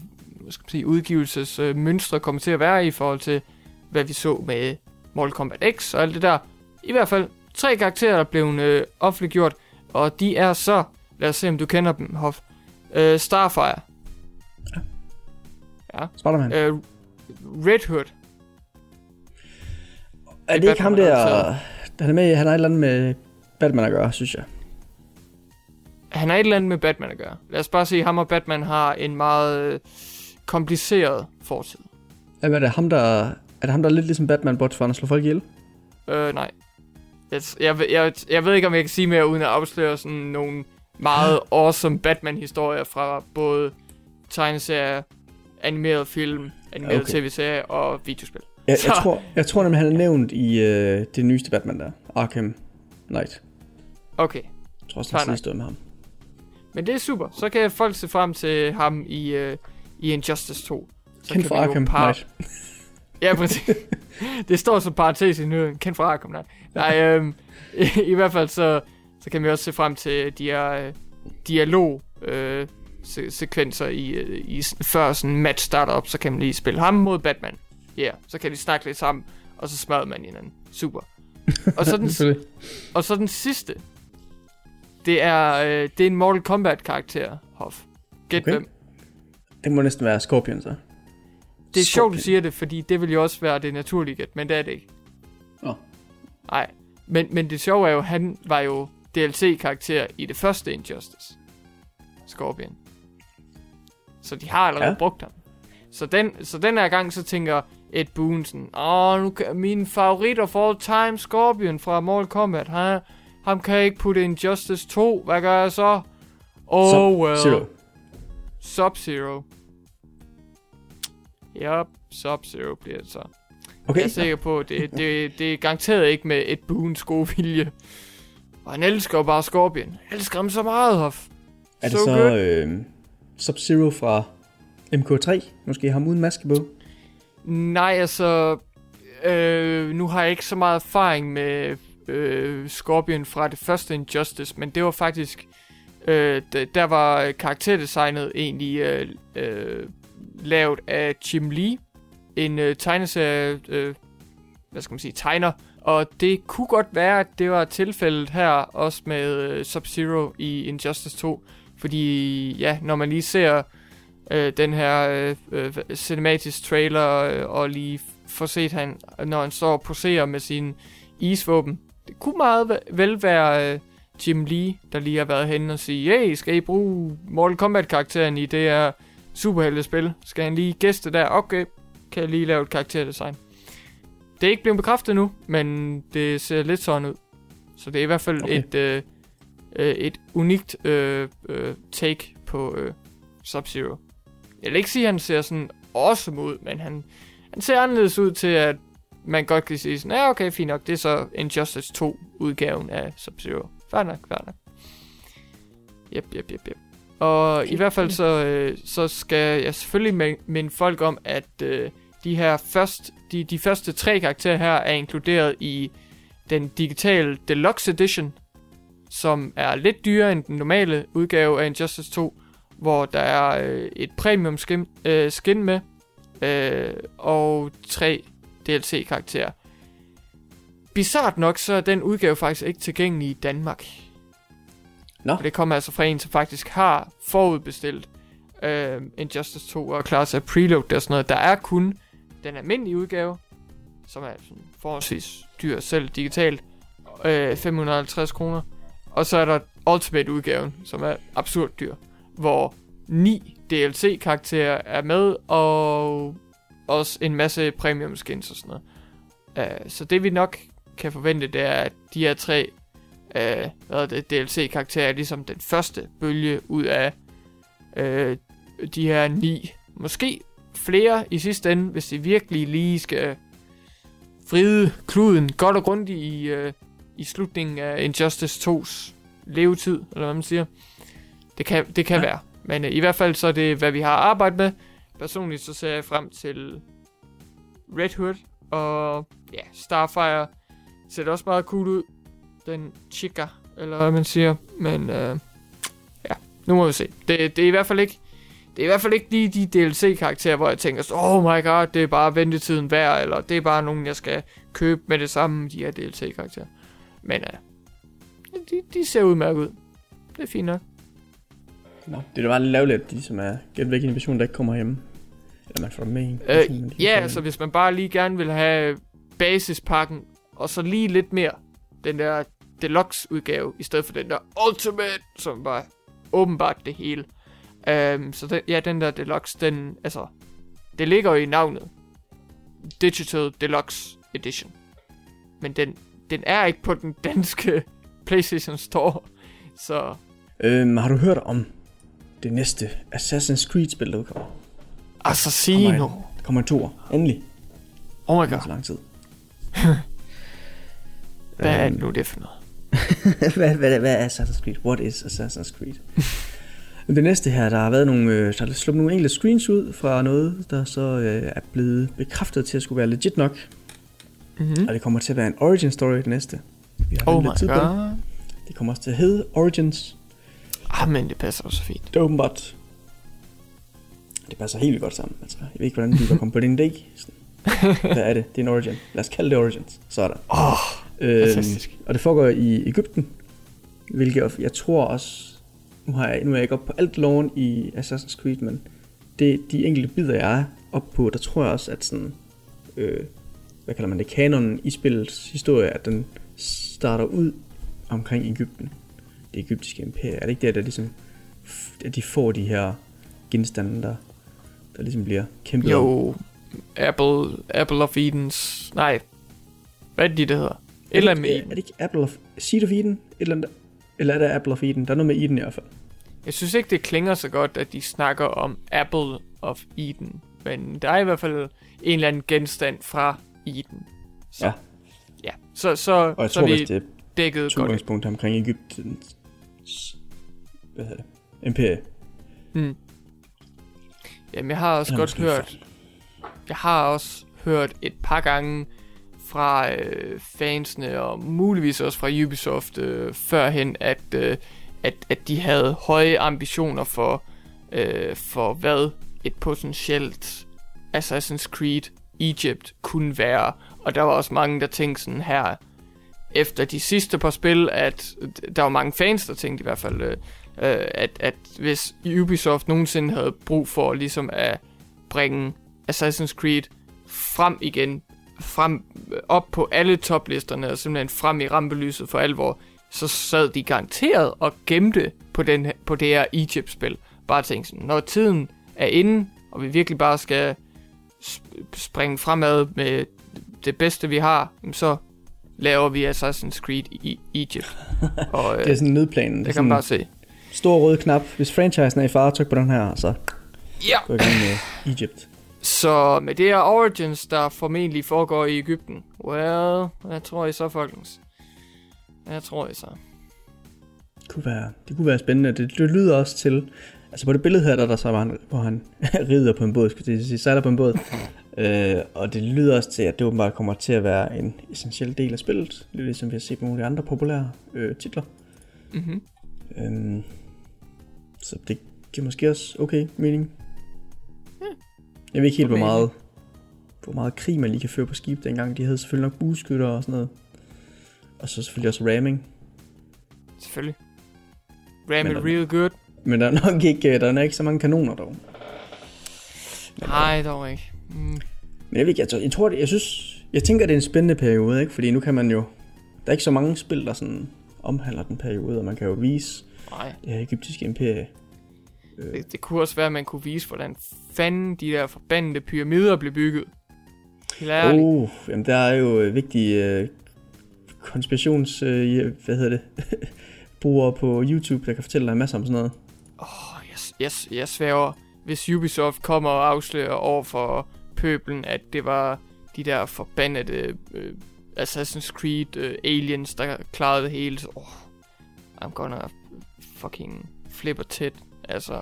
S2: skal man sige, udgivelses øh, mønstre kommer til at være i forhold til, hvad vi så med Mortal Kombat X og alt det der. I hvert fald tre karakterer, der er blevet øh, offentliggjort, og de er så, lad os se om du kender dem, Hoff. Øh, Starfire. Ja.
S1: Spider-Man.
S2: Øh, Red Hood.
S1: Er det
S2: det
S1: ikke ham der...
S2: altså.
S1: Han er med, han har et eller andet med Batman at gøre, synes jeg.
S2: Han har et eller andet med Batman at gøre. Lad os bare sige, at ham og Batman har en meget øh, kompliceret fortid.
S1: Er det ham, der... Er det ham, der er lidt ligesom Batman, bort for at slå folk ihjel?
S2: Øh, nej. Jeg, jeg, jeg, jeg ved ikke, om jeg kan sige mere, uden at afsløre sådan nogle meget awesome Batman-historier fra både tegneserier, animeret film, animeret
S1: Okay.
S2: tv-serier og videospil.
S1: Jeg, jeg,
S2: Så-
S1: tror, jeg tror nemlig, han er nævnt i øh, det nyeste Batman der. Arkham Knight.
S2: Okay,
S1: Jeg tror også,
S2: nok.
S1: sidste med ham.
S2: men det er super. Så kan folk se frem til ham i, øh, i Injustice 2. Så
S1: Kendt
S2: kan
S1: fra Arkham
S2: par-
S1: Knight.
S2: Ja, præcis. det står som parentes i nyheden. Kendt fra Arkham Knight. Nej, øhm, i, i hvert fald så, så kan vi også se frem til de her øh, dialog øh, se- sekvenser i, øh, i før sådan en match starter op, så kan man lige spille ham mod Batman. Ja, yeah. så kan de snakke lidt sammen, og så smadrer man hinanden. Super. Og så den, og så den sidste. Det er, øh, det er en Mortal Kombat karakter, Hoff. Gæt
S1: Okay.
S2: hvem.
S1: Det må næsten være Scorpion, så.
S2: Det er sjovt, du
S1: Scorpion.
S2: siger det, fordi det vil jo også være det naturlige gæt, men det er det ikke.
S1: Nå.
S2: Nej, men, men det sjove er jo, han var jo DLC-karakter i det første Injustice. Scorpion. Så de har allerede
S1: ja.
S2: brugt ham. Så den, så den her gang, så tænker Ed Boon sådan, Åh, nu kan, min favorit of all time, Scorpion fra Mortal Kombat, han, ham kan jeg ikke putte i Injustice 2, hvad gør jeg så? Oh
S1: Sub-
S2: well.
S1: Zero.
S2: Sub-Zero. Yup, Sub-Zero bliver det så.
S1: Okay.
S2: Jeg er sikker på, at det, det, det er garanteret ikke med et Boons gode vilje. Og han elsker jo bare Scorpion. Han elsker ham så meget, Hoff.
S1: Er det
S2: so
S1: så
S2: good.
S1: øh, Sub-Zero fra MK3? Måske ham uden maske på?
S2: Nej, altså... Øh, nu har jeg ikke så meget erfaring med øh, Scorpion fra det første Injustice, men det var faktisk... Øh, d- der var karakterdesignet egentlig øh, øh, lavet af Jim Lee, en øh, tegneserie, øh, hvad skal man sige, tegner, og det kunne godt være, at det var tilfældet her også med øh, Sub-Zero i Injustice 2, fordi ja, når man lige ser øh, den her øh, øh, cinematisk trailer øh, og lige får set han, når han står og poserer med sin isvåben, det kunne meget ve- vel være øh, Jim Lee, der lige har været henne og sige, hey, skal I bruge Mortal Kombat-karakteren i det her superheltespil? Skal han lige gæste der? Okay, kan jeg lige lave et karakterdesign. Det er ikke blevet bekræftet nu, men det ser lidt sådan ud. Så det er i hvert fald
S1: Okay.
S2: okay. et, øh, øh, et unikt øh, øh, take på øh, Sub-Zero. Jeg vil ikke sige, at han ser sådan awesome ud, men han, han ser anderledes ud til, at man godt kan sige sådan, ja okay, fint nok, det er så Injustice 2 udgaven af Sub-Zero. Fair nok, fair nok. Yep, yep, yep, yep. Og okay. i hvert fald så, øh, så skal jeg selvfølgelig mi- minde folk om, at øh, de her først, de, de første tre karakterer her er inkluderet i den digitale Deluxe Edition, som er lidt dyrere end den normale udgave af Injustice 2, hvor der er øh, et premium skin, øh, skin med, øh, og tre DLC-karakterer. Bizart nok, så er den udgave faktisk ikke tilgængelig i Danmark.
S1: Nå.
S2: Og det kommer altså fra en, som faktisk har forudbestilt øh, Injustice 2 og sig af preload og sådan noget. Der er kun den almindelige udgave, som er sådan forholdsvis dyr selv digitalt, øh, 550 kroner. Og så er der Ultimate udgaven, som er absurd dyr, hvor ni DLC-karakterer er med, og også en masse premium skins og sådan noget. Uh, så det vi nok kan forvente, det er, at de her tre uh, hvad er det, DLC-karakterer er ligesom den første bølge ud af uh, de her ni. Måske flere i sidste ende, hvis de virkelig lige skal vride kluden godt og grundigt i, uh, i slutningen af Injustice 2's levetid, eller hvad man siger. Det kan, det kan
S1: Ja.
S2: være. Men uh, i hvert fald så er det, hvad vi har arbejdet med. Personligt så ser jeg frem til Red Hood Og ja, Starfire ser også meget cool ud. Den chica, eller hvad man siger. Men øh, ja, nu må vi se. Det, det er i hvert fald ikke det er i hvert fald ikke lige de DLC-karakterer, hvor jeg tænker, oh my god, det er bare ventetiden værd, eller det er bare nogen, jeg skal købe med det samme, de her DLC-karakterer. Men uh, de, de ser udmærket ud. Det er fint nok.
S1: Nå, det er da bare at de som er gemt væk i en version, der ikke kommer hjem. Eller man får dem med en
S2: Øh,
S1: version,
S2: ja, altså hvis man bare lige gerne vil have basispakken, og så lige lidt mere den der deluxe udgave, i stedet for den der ultimate, som bare åbenbart det hele. Um, så den, ja, den der deluxe, den, altså, det ligger jo i navnet. Digital Deluxe Edition. Men den, den er ikke på den danske PlayStation Store. Så
S1: Øhm, har du hørt om det næste Assassin's Creed-spil, der udkommer?
S2: Assassino.
S1: Der kommer en toer. Endelig.
S2: Oh my god.
S1: så lang tid.
S2: Hvad er
S1: Øhm,
S2: nu det for noget?
S1: hvad, hvad, hvad er Assassin's Creed? What is Assassin's Creed? Det næste her, der har været nogle, øh, der er sluppet nogle enkelte screens ud fra noget, der så øh, er blevet bekræftet til at skulle være legit nok.
S2: Mm-hmm.
S1: Og det kommer til at være en origin story det næste. Vi har
S2: Oh my
S1: på
S2: god.
S1: Det kommer også til at hedde Origins.
S2: Ah, men det passer også fint.
S1: Det er åbenbart. Det passer helt vildt godt sammen. Altså, jeg ved ikke, hvordan de var kommet på den idé. Sådan, Hvad er det? Det er en origin. Lad os kalde det Origins. Så er der.
S2: Åh, oh,
S1: Øhm,
S2: fantastisk.
S1: og det foregår i Ægypten, hvilket jeg- jeg tror også, nu, har jeg, nu er jeg ikke op på alt loven i Assassin's Creed, men det, de enkelte bidder, jeg er op på, der tror jeg også, at sådan, øh, hvad kalder man det, kanonen i spillets historie, at den starter ud omkring Ægypten. Det egyptiske imperium. Er det ikke der, der ligesom, at de får de her genstande, der, der ligesom bliver kæmpet?
S2: Jo, Apple, Apple of Edens... Nej, hvad er det, det hedder? Et
S1: Er
S2: eller
S1: det,
S2: andet med
S1: ikke, er
S2: Eden.
S1: det ikke Apple of, Seed of Eden? Et eller, andet, eller er det Apple of Eden? Der er noget med Eden i hvert fald.
S2: Jeg synes ikke, det klinger så godt, at de snakker om Apple of Eden. Men der er i hvert fald en eller anden genstand fra Eden. Så,
S1: Ja.
S2: Ja, så, så,
S1: Og jeg
S2: så
S1: tror, det er
S2: dækket godt.
S1: omkring Ægyptens hvad hedder det, imperie.
S2: Mm. Jamen, jeg har også
S1: Eller
S2: godt hørt... Jeg har også hørt et par gange fra øh, fansene, og muligvis også fra Ubisoft øh, førhen, at, øh, at, at de havde høje ambitioner for, øh, for hvad et potentielt Assassin's Creed Egypt kunne være. Og der var også mange, der tænkte sådan her, efter de sidste par spil, at der var mange fans, der tænkte i hvert fald, øh, øh, at, at hvis Ubisoft nogensinde havde brug for ligesom at bringe Assassin's Creed frem igen, frem øh, op på alle toplisterne og simpelthen frem i rampelyset for alvor, så sad de garanteret og gemte på, den, her- på det her Egypt-spil. Bare tænkte sådan, når tiden er inde, og vi virkelig bare skal sp- springe fremad med det bedste vi har, så laver vi Assassin's Creed i Egypt. Og øh,
S1: Det er sådan nødplanen. Det,
S2: det kan man bare se.
S1: stor rød knap. Hvis franchisen er i fare, tryk på den her, så
S2: Ja.
S1: går jeg med Egypt.
S2: Så med det her Origins, der formentlig foregår i Ægypten, well, hvad tror I så, folkens? Hvad tror I så?
S1: Det kunne være, det kunne være spændende. Det, det lyder også til... Altså på det billede her, der er der så, hvor han, hvor han rider på en båd, skulle jeg sige, sejler på en båd. øh, og det lyder også til, at det åbenbart kommer til at være en essentiel del af spillet. Lidt ligesom vi har set på nogle af de andre populære øh, titler.
S2: Mhm.
S1: Øhm, så det giver måske også okay mening. Jeg ved ikke helt, hvor
S2: Okay.
S1: meget, hvor meget krig man lige kan føre på skib dengang. De havde selvfølgelig nok bueskytter og sådan noget. Og så selvfølgelig også ramming.
S2: Selvfølgelig. Ram
S1: Men
S2: it
S1: der-
S2: real good.
S1: Men der er nok ikke, øh, der er nok ikke så mange kanoner dog.
S2: Nej, dog ikke. Mm.
S1: Men jeg ved ikke, jeg, tror- jeg tror, jeg synes, jeg tænker, det er en spændende periode, ikke? Fordi nu kan man jo, der er ikke så mange spil, der sådan omhandler den periode, og man kan jo vise
S2: Nej,
S1: det her egyptiske imperie.
S2: det, det kunne også være, at man kunne vise, hvordan fanden de der forbandede pyramider blev bygget. Helt ærligt.
S1: Oh, jamen der er jo øh, vigtige øh, konspirations, øh, hvad hedder det, brugere på YouTube, der kan fortælle dig masser om sådan noget.
S2: Åh, jeg, jeg, jeg sværger, hvis Ubisoft kommer og afslører over for pøbelen, at det var de der forbandede øh, Assassin's Creed øh, aliens, der klarede det hele, så oh, I'm gonna fucking flip a tit. Altså,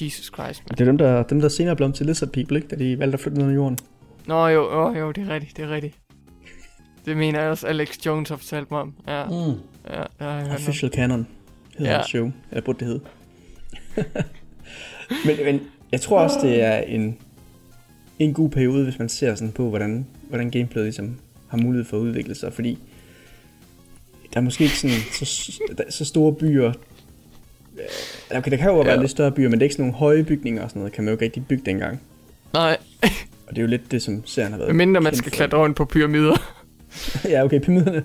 S2: Jesus Christ, man.
S1: Det er dem, der, dem, der senere blev til Lizard People, ikke? Da de valgte at flytte ned under jorden.
S2: Nå jo, jo, jo, det er rigtigt, det er rigtigt. Det mener jeg også, Alex Jones har fortalt mig om. Ja,
S1: Mm.
S2: ja, det har jeg.
S1: Official Canon hedder
S2: ja.
S1: show. Eller burde det hedde. men, men jeg tror også, det er en, en god periode, hvis man ser sådan på, hvordan, hvordan gameplayet ligesom har mulighed for at udvikle sig. Fordi der er måske ikke sådan så, så store byer. Øh, Okay, der kan jo være
S2: Ja.
S1: lidt større byer, men det er ikke sådan nogle høje bygninger og sådan noget, kan man jo ikke rigtig bygge dengang.
S2: Nej,
S1: Og det er jo lidt det, som serien har været.
S2: mindre man skal
S1: for.
S2: klatre rundt på pyramider.
S1: ja, okay, pyramiderne.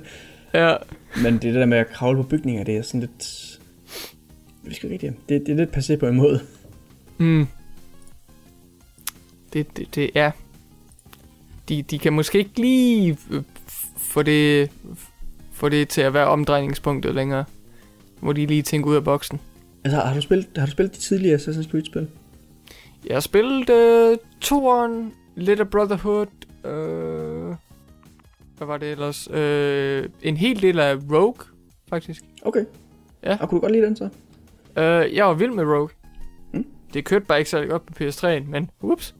S2: ja,
S1: Men det der med at kravle på bygninger, det er sådan lidt... Vi skal ikke det. Det er lidt passé på en måde.
S2: mm. Det, det, det er... De, de kan måske ikke lige øh, få det, få det til at være omdrejningspunktet længere. Hvor de lige tænker ud af boksen.
S1: Altså, har du spillet, har du spillet de tidligere Assassin's Creed-spil?
S2: Jeg har spillet øh, toeren, Little Brotherhood, øh, hvad var det ellers? Øh, en hel del af Rogue, faktisk.
S1: Okay.
S2: Ja.
S1: Og kunne du godt lide den så?
S2: Øh, jeg var vild med Rogue.
S1: Mm.
S2: Det kørte bare ikke særlig godt på PS3'en, men ups.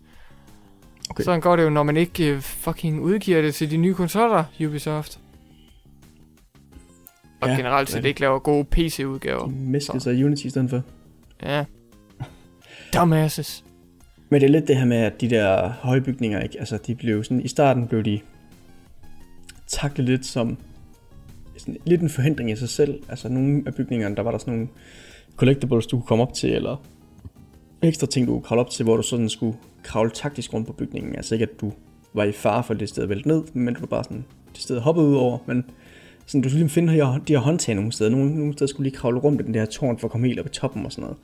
S1: Okay.
S2: Sådan går det jo, når man ikke øh, fucking udgiver det til de nye konsoller, Ubisoft. Og
S1: Ja,
S2: generelt
S1: er
S2: set
S1: det.
S2: ikke laver gode PC-udgaver.
S1: De mistede sig Unity i stedet for.
S2: Ja. Dumbasses.
S1: Men det er lidt det her med, at de der høje bygninger, ikke? Altså, de blev sådan... I starten blev de taklet lidt som sådan, lidt en forhindring i sig selv. Altså, nogle af bygningerne, der var der sådan nogle collectibles, du kunne komme op til, eller ekstra ting, du kunne kravle op til, hvor du sådan skulle kravle taktisk rundt på bygningen. Altså ikke, at du var i fare for det sted at vælte ned, men du var bare sådan det sted hoppet ud over. Men sådan, du skulle lige finde de her, de her håndtag nogle steder. Nogle, nogle steder skulle lige kravle rundt i den der tårn for at komme helt op i toppen og sådan noget.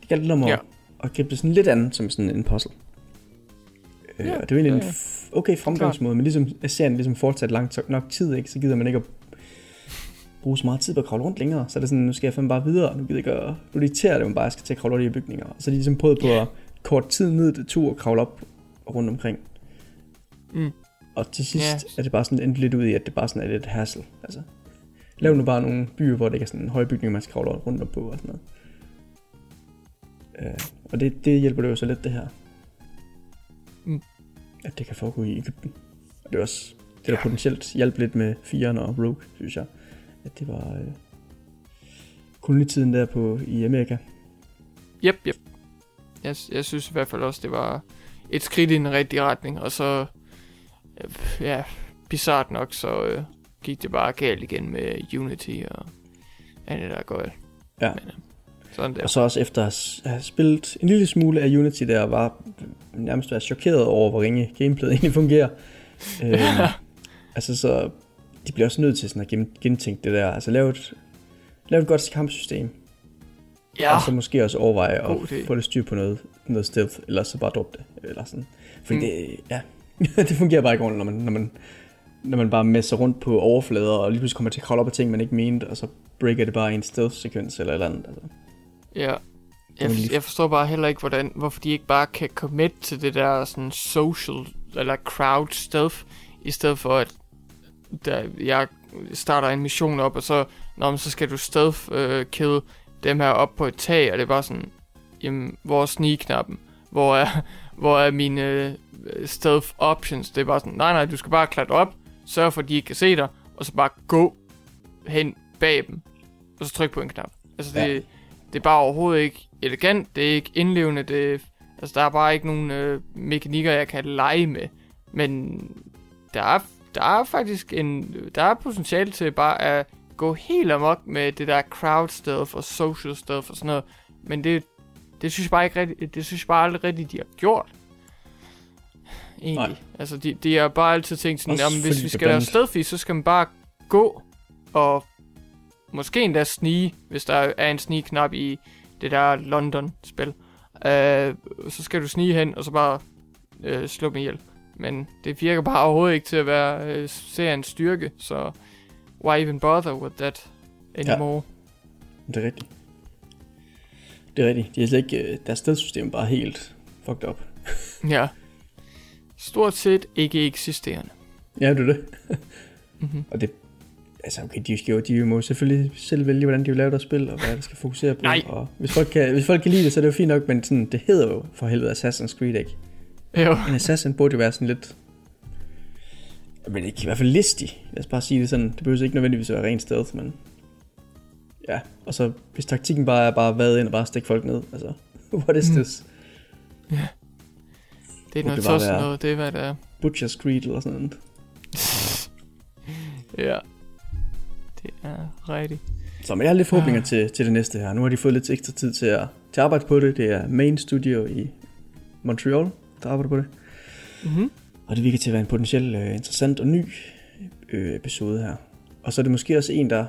S1: Det galt lidt om at,
S2: Ja.
S1: ja. at gribe det sådan lidt andet som sådan en puzzle. Ja,
S2: Ja,
S1: øh, det er jo egentlig
S2: ja,
S1: en f- okay fremgangsmåde, men ligesom serien ligesom fortsat langt nok tid, ikke, så gider man ikke at bruge så meget tid på at kravle rundt længere. Så er det sådan, nu skal jeg fandme bare videre, nu gider jeg ikke at, nu er det man bare skal til at kravle rundt i bygninger. Og så er de ligesom prøvet på at kort tid ned det tur og kravle op og rundt omkring.
S2: Mm.
S1: Og til sidst
S2: Ja.
S1: er det bare sådan endt lidt ud i, at det bare sådan er lidt hassle. Altså, lav nu bare nogle byer, hvor det ikke er sådan en høj bygning, man skal kravle rundt om på og sådan noget. Øh, og det, det hjælper det jo så lidt, det her.
S2: Mm.
S1: At det kan foregå i Ægypten. Og det er også det, der
S2: Ja.
S1: ja. potentielt hjalp lidt med 4'eren og Rogue, synes jeg. At det var øh, kolonitiden der på i Amerika.
S2: Yep, yep. Jeg, jeg synes i hvert fald også, det var et skridt i den rigtige retning, og så, øh, ja, bizart nok, så øh, gik det bare galt igen med Unity og andet, der er godt.
S1: Ja.
S2: Men, øh, sådan der.
S1: Og så også efter at have spillet en lille smule af Unity der, var nærmest været chokeret over, hvor ringe gameplayet egentlig fungerer. øhm, altså så, de bliver også nødt til sådan at gen- gentænke det der. Altså lave et, lave et godt kampsystem.
S2: Ja,
S1: Og så måske også overveje at
S2: idé.
S1: få lidt styr på noget, noget stealth, eller så bare droppe det. Eller sådan. Fordi
S2: Mm.
S1: det, ja, det fungerer bare ikke ordentligt, når man, når man, når man bare messer rundt på overflader, og lige pludselig kommer til at kravle op af ting, man ikke mente, og så breaker det bare i en stealth-sekvens eller et eller andet. Altså.
S2: ja. Jeg, jeg forstår bare heller ikke, hvordan, hvorfor de ikke bare kan commit til det der sådan social, eller crowd stealth, i stedet for at der, jeg starter en mission op, og så, nå, men så skal du stealth øh, kill dem her op på et tag, og det er bare sådan, jamen, hvor er sneak-knappen? Hvor er, hvor er mine øh, stealth options? Det er bare sådan, nej, nej, du skal bare klatre op, sørge for, at de ikke kan se dig, og så bare gå hen bag dem, og så tryk på en knap. Altså, det,
S1: Ja.
S2: det er bare overhovedet ikke elegant, det er ikke indlevende, det, altså, der er bare ikke nogen øh, mekanikker, jeg kan lege med. Men der er, der er faktisk en, der er potentiale til bare at gå helt amok med det der crowd stealth og social stealth og sådan noget. Men det, det synes jeg bare ikke rigtig, det synes jeg bare aldrig rigtigt, de har gjort. Egentlig.
S1: Nej.
S2: Altså, de, de har bare altid tænkt sådan, jamen, hvis vi skal lave stealthy, så skal man bare gå og måske endda snige, hvis der er en snige-knap i det der London-spil. Øh, så skal du snige hen, og så bare øh, slå dem ihjel. Men det virker bare overhovedet ikke til at være øh, seriens styrke, så why even bother with that anymore?
S1: Det er rigtigt. Det er rigtigt. De er slet ikke, øh, deres stedsystem er bare helt fucked up.
S2: Ja. ja. Stort set ikke eksisterende.
S1: Ja, det er det.
S2: Mm-hmm.
S1: Og det, altså okay, de, skal jo, de må selvfølgelig selv vælge, hvordan de vil lave deres spil, og hvad det skal fokusere på.
S2: Nej.
S1: Og hvis folk, kan, hvis folk kan lide det, så er det jo fint nok, men sådan, det hedder jo for helvede Assassin's Creed, ikke?
S2: Jo.
S1: En assassin burde jo være sådan lidt Men ikke i hvert fald listig. Lad os bare sige det sådan. Det behøver ikke nødvendigvis at være rent stealth, men... Ja, og så hvis taktikken bare er bare været ind og bare stikke folk ned, altså... What is
S2: Mm.
S1: this?
S2: Det er noget tosset noget, det er hvad det er.
S1: Butcher's Creed eller sådan noget.
S2: ja. Det er rigtigt.
S1: Så men jeg har lidt forhåbninger
S2: Ah.
S1: til, til det næste her. Nu har de fået lidt ekstra tid til at, til at arbejde på det. Det er Main Studio i Montreal, der arbejder på det.
S2: Mm-hmm.
S1: Og det virker til at være en potentielt øh, interessant og ny øh, episode her. Og så er det måske også en, der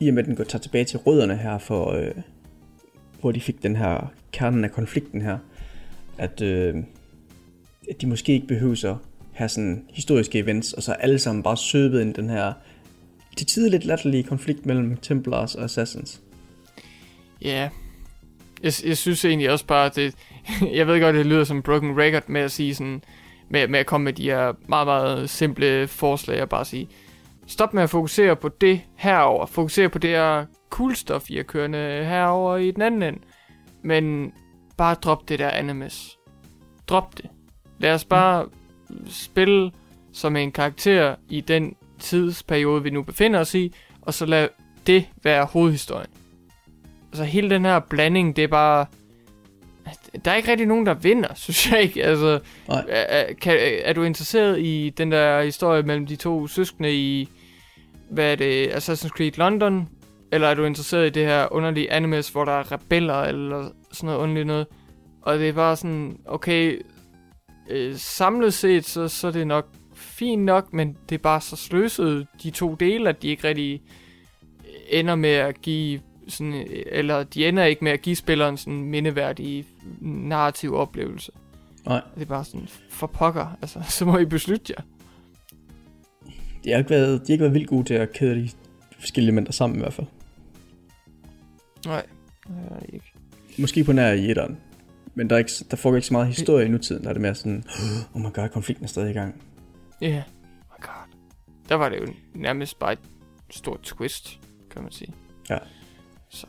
S1: i og med at den går tager tilbage til rødderne her, for, øh, hvor de fik den her kernen af konflikten her, at, øh, at de måske ikke behøver at have sådan historiske events, og så alle sammen bare søbet ind i den her til tider lidt latterlige konflikt mellem Templars og Assassins.
S2: Ja. Jeg, jeg synes egentlig også bare, at det... jeg ved godt, det lyder som broken record med at sige sådan... Med, med at komme med de her meget, meget simple forslag og bare sige... Stop med at fokusere på det herover. Fokusere på det her cool stuff, I er kørende herover i den anden ende. Men bare drop det der animes. Drop det. Lad os bare spille som en karakter i den tidsperiode, vi nu befinder os i, og så lad det være hovedhistorien. Altså hele den her blanding, det er bare... Der er ikke rigtig nogen, der vinder, synes jeg ikke. Altså,
S1: Nej.
S2: er, er- kan, er du interesseret i den der historie mellem de to søskende i, hvad er det, Assassin's Creed London? Eller er du interesseret i det her underlige animes, hvor der er rebeller eller sådan noget underligt noget? Og det er bare sådan, okay, øh, samlet set, så, så er det nok fint nok, men det er bare så sløset de to dele, at de ikke rigtig ender med at give sådan, eller de ender ikke med at give spilleren sådan en mindeværdig narrativ oplevelse.
S1: Nej.
S2: Det er bare sådan, for pokker, altså, så må I beslutte jer.
S1: De har ikke været, de har ikke været vildt gode til at kæde de forskellige elementer sammen i hvert fald.
S2: Nej, det er ikke.
S1: Måske på nær i etteren. Men der, er ikke, der foregår ikke så meget historie i nutiden. Der er det mere sådan, oh my god, konflikten er stadig i gang.
S2: Ja, yeah. oh my god. Der var det jo nærmest bare et stort twist, kan man sige.
S1: Ja.
S2: Så,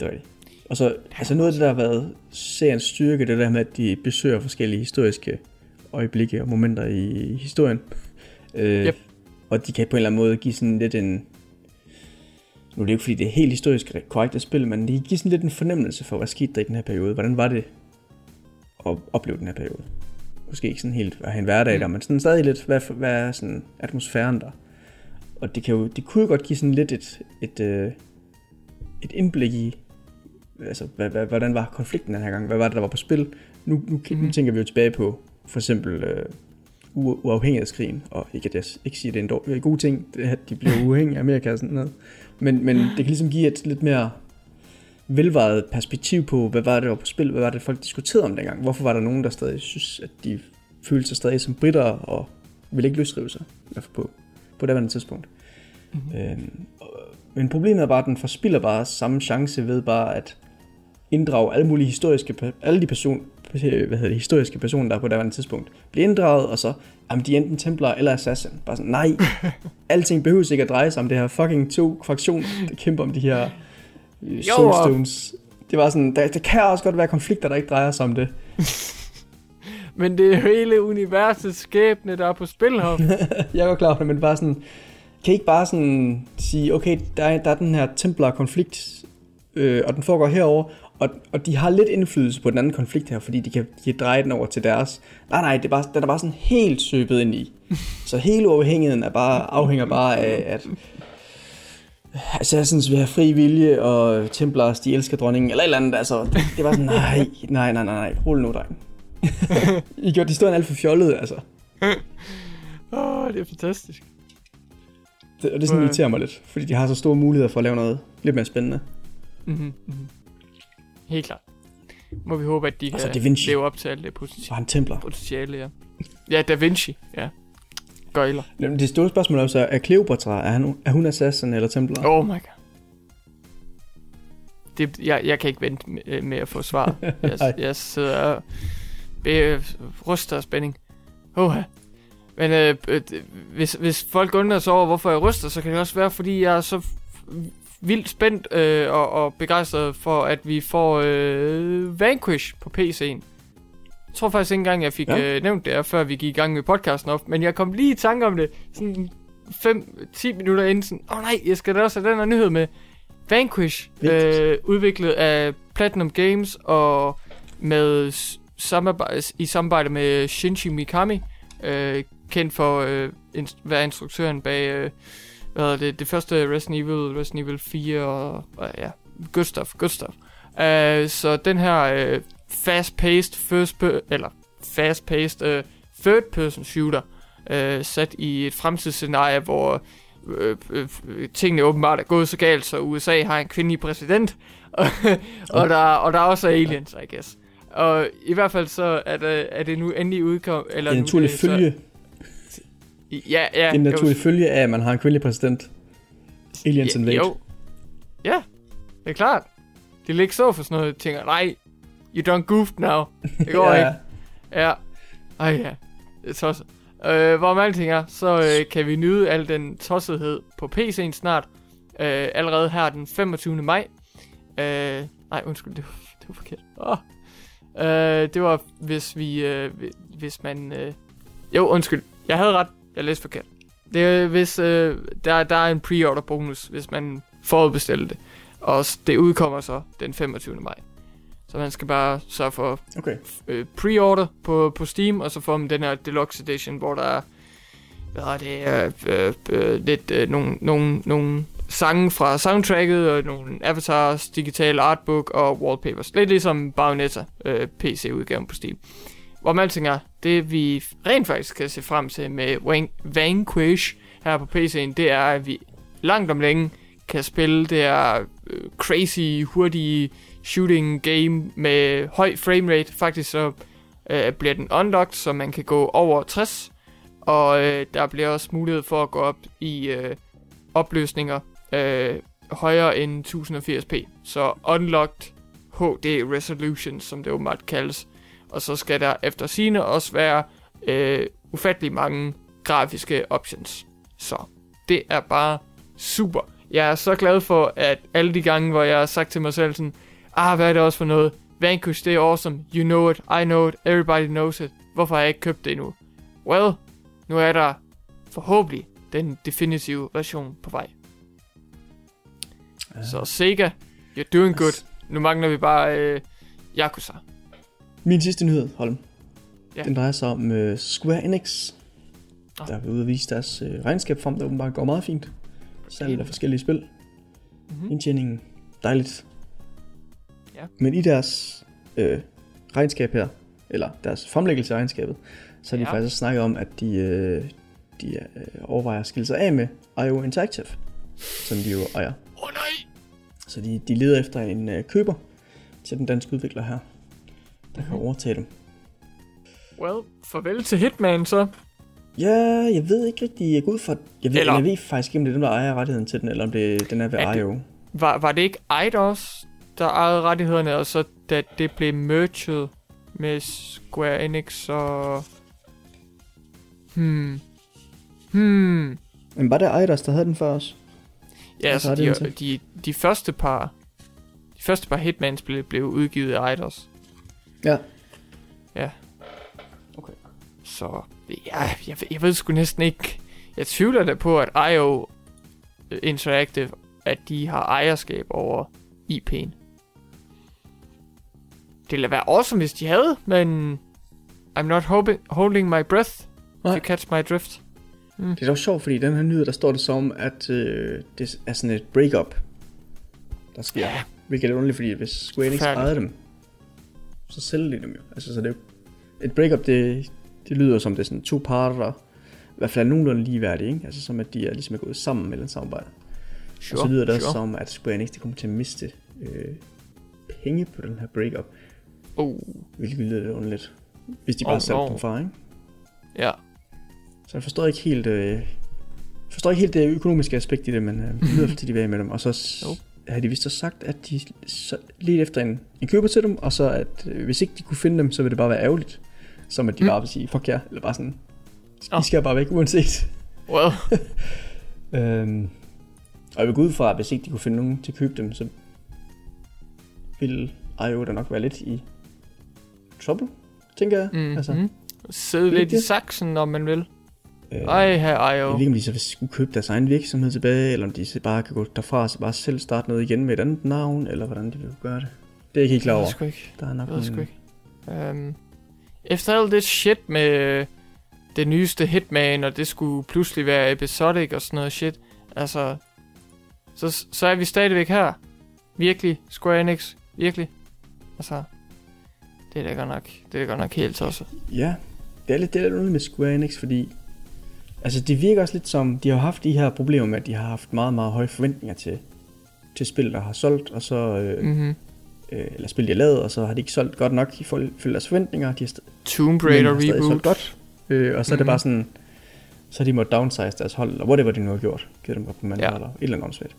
S1: Det er rigtigt. Og så, altså noget af det, der har været seriens styrke, det der med, at de besøger forskellige historiske øjeblikke og momenter i historien. Øh,
S2: Yep.
S1: Og de kan på en eller anden måde give sådan lidt en... Nu er det jo ikke, fordi det er helt historisk korrekt at spille, men de kan give sådan lidt en fornemmelse for, hvad skete der i den her periode. Hvordan var det at opleve den her periode? Måske ikke sådan helt at have en hverdag
S2: Mm.
S1: der, men sådan stadig lidt, hvad, hvad er sådan atmosfæren der? Og det, kan jo, det kunne jo godt give sådan lidt et, et, øh, et indblik i, altså, hvad, hvad, hvordan var konflikten den her gang? Hvad var det, der var på spil? Nu, nu, mm. nu
S2: Mhm.
S1: tænker vi jo tilbage på for eksempel øh, uafhængighedskrigen, og ikke at jeg ikke siger, at det er en dårlig, god ting, det, at de bliver uafhængige af Amerika og sådan noget. Men, men det kan ligesom give et lidt mere velvejet perspektiv på, hvad var det, der var på spil, hvad var det, folk diskuterede om dengang. Hvorfor var der nogen, der stadig synes, at de følte sig stadig som britter, og ville ikke løsrive sig, i hvert fald på, på det tidspunkt.
S2: mm-hmm.
S1: Øhm, men problemet er bare, at den forspiller bare samme chance ved bare at inddrage alle mulige historiske, alle de person, hvad hedder det, historiske personer, der er på det tidspunkt, bliver inddraget, og så, jamen de er enten Templar eller Assassin. Bare sådan, nej, alting behøver ikke at dreje sig om det her fucking to fraktioner, der kæmper om de her øh,
S2: Jo,
S1: soulstones. Det var sådan, der, der kan også godt være konflikter, der ikke drejer sig om det.
S2: Men det er hele universets skæbne, der er på spil her.
S1: jeg er godt klar over det, men bare sådan, kan I ikke bare sådan sige, okay, der er, der er den her Templar-konflikt, øh, og den foregår herover, og, og de har lidt indflydelse på den anden konflikt her, fordi de kan, de kan dreje den over til deres. Nej, nej, det er bare, den er bare sådan helt søbet ind i. Så hele uafhængigheden er bare, afhænger bare af, at Assassins vil have fri vilje, og Templars, de elsker dronningen, eller et eller andet, altså, det, det var sådan, nej, nej, nej, nej, nej, rul nu, dreng. I gjorde historien alt for fjollet, altså.
S2: Åh, oh, det er fantastisk.
S1: Det, og det sådan irriterer mig lidt, fordi de har så store muligheder for at lave noget lidt mere spændende.
S2: Mm-hmm. Mm-hmm. Helt klart. Må vi håbe, at de
S1: Og så
S2: kan
S1: Da Vinci.
S2: leve op til alt det potentiale.
S1: Så han templer.
S2: potentiale, ja. Ja, Da Vinci, ja. Gøjler.
S1: Jamen, Det store spørgsmål er så, er Cleopatra, er, han, er hun assassin eller templar?
S2: Oh my god. Det, jeg, jeg kan ikke vente med, med at få svar. Jeg, jeg sidder og be, ryster af spænding. Oha. Men øh, øh, hvis, hvis folk undrer sig over, hvorfor jeg ryster, så kan det også være, fordi jeg er så vildt spændt øh, og, og begejstret for, at vi får øh, Vanquish på PC'en. Jeg tror faktisk ikke engang, jeg fik
S1: Ja.
S2: øh, nævnt det før vi gik i gang med podcasten op. Men jeg kom lige i tanke om det, sådan 5-10 minutter inden. Sådan, Åh oh, nej, jeg skal da også have den her nyhed med. Vanquish,
S1: Vigtigt.
S2: øh, udviklet af Platinum Games og med samarbejde, i samarbejde med Shinji Mikami, øh, kendt for øh, inst- være instruktøren bag øh, hvad hedder det, det første Resident Evil, Resident Evil 4 og, og ja, good stuff, good stuff. Uh, så den her uh, fast-paced first per, eller fast-paced uh, third person shooter uh, sat i et fremtidsscenarie, hvor uh, uh, tingene åbenbart er gået så galt, så USA har en kvindelig præsident, og, og, der, og der er også aliens, I guess. Og i hvert fald så er det, er det nu endelig udkom... Eller
S1: Det er
S2: nu
S1: naturlig
S2: så-
S1: følge,
S2: Ja, ja.
S1: det er en
S2: jo,
S1: naturlig følge af, at man har en kvindelig præsident. Aliens
S2: Ja,
S1: invade.
S2: Jo. Ja, det er klart. Det er ikke så for sådan noget, tænker, nej, you done goofed now. Det går
S1: Ja,
S2: ikke. Ja. Ej ja, det er tosset. Øh, hvorom alting er, så øh, kan vi nyde al den tossethed på PC'en snart. Øh, allerede her den 25. maj. Øh, nej, undskyld, det var, det var forkert. Oh. Øh, det var, hvis vi, øh, hvi- hvis man... Øh, jo, undskyld, jeg havde ret. Jeg læste forkert. Det er, hvis øh, der, der er en pre-order bonus, hvis man forudbestiller det. Og det udkommer så den 25. maj. Så man skal bare sørge for
S1: Okay.
S2: øh, pre-order på, på Steam, og så får man den her Deluxe Edition, hvor der er, hvad er det, øh, øh, øh, lidt øh, nogle, nogle, nogle sange fra soundtracket, og nogle avatars, digital artbook og wallpapers. Lidt ligesom Bayonetta øh, PC-udgaven på Steam man alting er, det vi rent faktisk kan se frem til med Van- Vanquish her på PC'en, det er, at vi langt om længe kan spille det her øh, crazy, hurtige shooting game med høj framerate. Faktisk så øh, bliver den unlocked, så man kan gå over 60. Og øh, der bliver også mulighed for at gå op i øh, opløsninger øh, højere end 1080p. Så unlocked HD resolution, som det åbenbart kaldes. Og så skal der efter sine også være øh, ufattelig mange grafiske options. Så det er bare super. Jeg er så glad for, at alle de gange, hvor jeg har sagt til mig selv sådan, ah, hvad er det også for noget? Vanquish, det er awesome. You know it, I know it, everybody knows it. Hvorfor har jeg ikke købt det endnu? Well, nu er der forhåbentlig den definitive version på vej. Så Sega, you're doing good. Nu mangler vi bare øh, Yakuza.
S1: Min sidste nyhed, Holm.
S2: Ja.
S1: Den drejer sig om uh, Square Enix.
S2: Nå.
S1: Der er ude at vise deres uh, regnskab frem, der åbenbart går meget fint. Salget af forskellige spil.
S2: Mm-hmm.
S1: Indtjeningen, dejligt.
S2: Ja.
S1: Men i deres øh, regnskab her, eller deres fremlæggelse af regnskabet, så har de
S2: Ja.
S1: faktisk snakket om, at de, øh, de øh, overvejer at skille sig af med IO Interactive, som de jo ejer.
S2: Åh oh, nej!
S1: Så de, de leder efter en øh, køber til den danske udvikler her, der kan
S2: Mhm.
S1: overtage dem.
S2: Well, farvel til Hitman så.
S1: Ja, jeg ved ikke rigtig, jeg går ud fra, jeg ved,
S2: Eller-
S1: jeg ved faktisk ikke, om det er dem, der ejer rettigheden til den, eller om det, den er ved
S2: Er det-
S1: IO.
S2: Var, var det ikke Eidos, der ejede rettighederne, og så da det blev merged med Square Enix og... Hmm. Hmm.
S1: Men var det Eidos, der havde den før os?
S2: Ja, altså de,
S1: det,
S2: de, de første par... De første par Hitmans blev, blev udgivet af Eidos.
S1: Ja.
S2: Så ja, jeg, ved- jeg ved sgu næsten ikke. Jeg tvivler da på, at IO Interactive, at de har ejerskab over IP'en. Det ville da være awesome, hvis de havde, men I'm not hoping, holding my breath
S1: Nej.
S2: to catch my drift.
S1: Det er dog sjovt, fordi i den her nyhed, der står det som, at øh, det er sådan et breakup, der sker.
S2: Ja.
S1: Hvilket er underligt, fordi hvis Square Enix ejede dem, så sælger de dem jo. Altså, så det er jo... Et breakup, det, det lyder som, det er sådan to parter, der i hvert fald er nogenlunde ligeværdige, ikke? Altså som at de er ligesom er gået sammen eller samarbejde.
S2: Sure,
S1: og så lyder det også
S2: sure.
S1: som, at Square Enix kommer til at miste øh, penge på den her breakup,
S2: Oh,
S1: hvilket lyder lidt underligt. Hvis de bare
S2: Oh,
S1: oh, sælger
S2: no.
S1: dem fra, ikke?
S2: ja.
S1: Så jeg forstår ikke helt, øh, forstår ikke helt det økonomiske aspekt i det, men øh, det lyder til, de vil af med dem. Og så s- Har de vist også sagt, at de så lidt efter en, en køber til dem, og så at øh, hvis ikke de kunne finde dem, så vil det bare være ærgerligt. Som at de
S2: Mm.
S1: mm. bare vil sige, fuck jer, eller bare sådan,
S2: Nå.
S1: I skal bare væk uanset.
S2: Well,
S1: øhm, og jeg vil gå ud fra, at hvis ikke de kunne finde nogen til at købe dem, så ville IO da nok være lidt i trouble. tænker jeg.
S2: Mm-hmm.
S1: Altså,
S2: Sidde lidt i saksen, om man vil.
S1: Øh,
S2: Ej, her ej
S1: Jeg
S2: jo.
S1: ved ikke, om de så skulle købe deres egen virksomhed tilbage, eller om de bare kan gå derfra og så bare selv starte noget igen med et andet navn, eller hvordan de vil gøre det. Det er jeg ikke helt klar
S2: Jeg
S1: over.
S2: sgu ikke.
S1: Der er nok
S2: Jeg sgu
S1: nogle-
S2: ikke. Um, efter alt det shit med det nyeste Hitman, og det skulle pludselig være episodic og sådan noget shit, altså, så, så er vi stadigvæk her. Virkelig, Square Enix, virkelig. Altså, det er da godt nok, det er da godt nok helt også.
S1: Ja, det er lidt, det lidt med Square Enix, fordi altså det virker også lidt som, de har haft de her problemer med, at de har haft meget, meget høje forventninger til, til spil, der har solgt, og så, øh,
S2: Mm-hmm.
S1: øh, eller spil, de har lavet, og så har de ikke solgt godt nok i forhold til deres forventninger. De har, st-
S2: Tomb Raider
S1: har
S2: reboot.
S1: solgt godt, øh, og så er det
S2: Mhm.
S1: bare sådan, så har de måttet downsize deres hold, eller whatever de nu har gjort, givet dem reprimander,
S2: Ja.
S1: ja. eller et eller andet åndssvagt.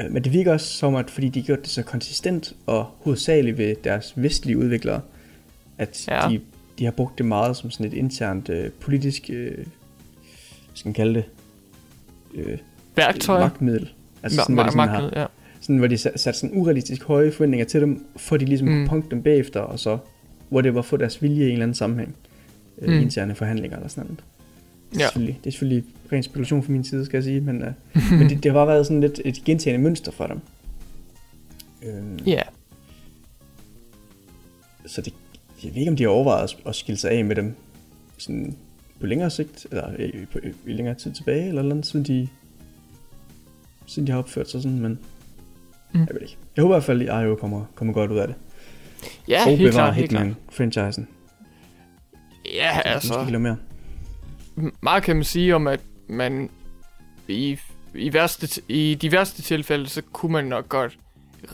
S1: Øh, Men det virker også som, at fordi de har gjort det så konsistent, og hovedsageligt ved deres vestlige udviklere, at
S2: Ja.
S1: de, de har brugt det meget som sådan et internt øh, politisk, øh, skal man kalde det, øh,
S2: Værktøj.
S1: magtmiddel. Altså
S2: Ma-
S1: sådan, hvor de
S2: ma-
S1: sådan har,
S2: ja.
S1: sådan, hvor de sat, sat sådan urealistisk høje forventninger til dem, for de ligesom
S2: Mm.
S1: punkte dem bagefter, og så whatever, få deres vilje i en eller anden sammenhæng. Øh,
S2: Mm.
S1: interne forhandlinger eller sådan noget. Det er,
S2: Ja.
S1: selvfølgelig, det er selvfølgelig ren spekulation fra min side, skal jeg sige, men, uh, men det, det har bare været sådan lidt et gentagende mønster for dem. Øhm,
S2: Ja,
S1: Så det, jeg ved ikke, om de har overvejet at, at skille sig af med dem sådan på længere sigt, eller i, på, i længere tid tilbage, eller noget, siden de, siden de har opført sig sådan, men
S2: Mm.
S1: jeg ved ikke. Jeg håber i hvert fald, at IO kommer, kommer godt ud af det.
S2: ja
S1: og
S2: helt klart, helt klart.
S1: Hitman-franchisen.
S2: Ja,
S1: Altså. Måske lave mere.
S2: meget kan man sige om, at man i, i, værste, i de værste tilfælde, så kunne man nok godt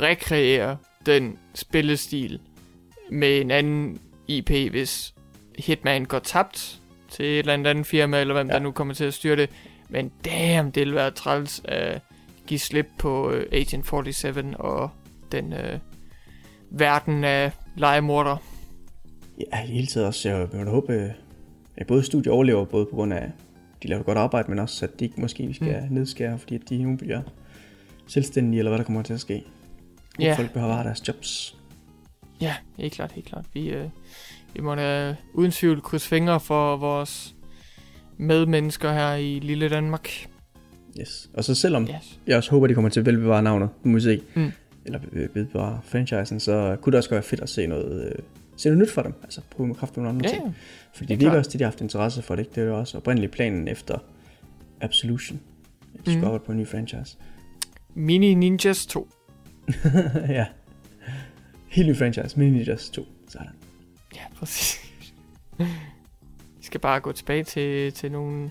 S2: rekreere den spillestil med en anden IP, hvis Hitman går tabt til et eller andet andet firma, eller hvem ja. Der nu kommer til at styre det. Men damn, det vil være træls at give slip på øh, Agent 47 og den øh, verden af legemorder.
S1: Ja, i det hele taget også. Jeg vil håbe, øh, at både studiet overlever, både på grund af, de laver godt arbejde, men også, at de ikke måske skal mm. nedskære, fordi de nu bliver selvstændige, eller hvad der kommer til at ske.
S2: Ja.
S1: Yeah. Folk behøver deres jobs.
S2: Ja, helt klart, helt klart. Vi, øh, vi må da uden tvivl krydse fingre for vores medmennesker her i lille Danmark.
S1: Yes. Og så selvom
S2: Yes.
S1: jeg også håber, de kommer til at velbevare navnet på musik,
S2: Mm.
S1: eller øh, velbevare franchisen, så kunne det også være fedt at se noget, øh, se noget nyt for dem. Altså prøve med kraft nogle andre
S2: Ja,
S1: ting.
S2: ja.
S1: Fordi
S2: det
S1: det
S2: er
S1: virker også, at de har haft interesse for det. Ikke? Det er jo også oprindeligt planen efter Absolution. De skulle
S2: Mhm.
S1: arbejde på en ny franchise.
S2: Mini Ninjas 2.
S1: ja. Helt ny franchise. Mini Ninjas 2. Sådan.
S2: Ja, præcis. Vi skal bare gå tilbage til, til nogle,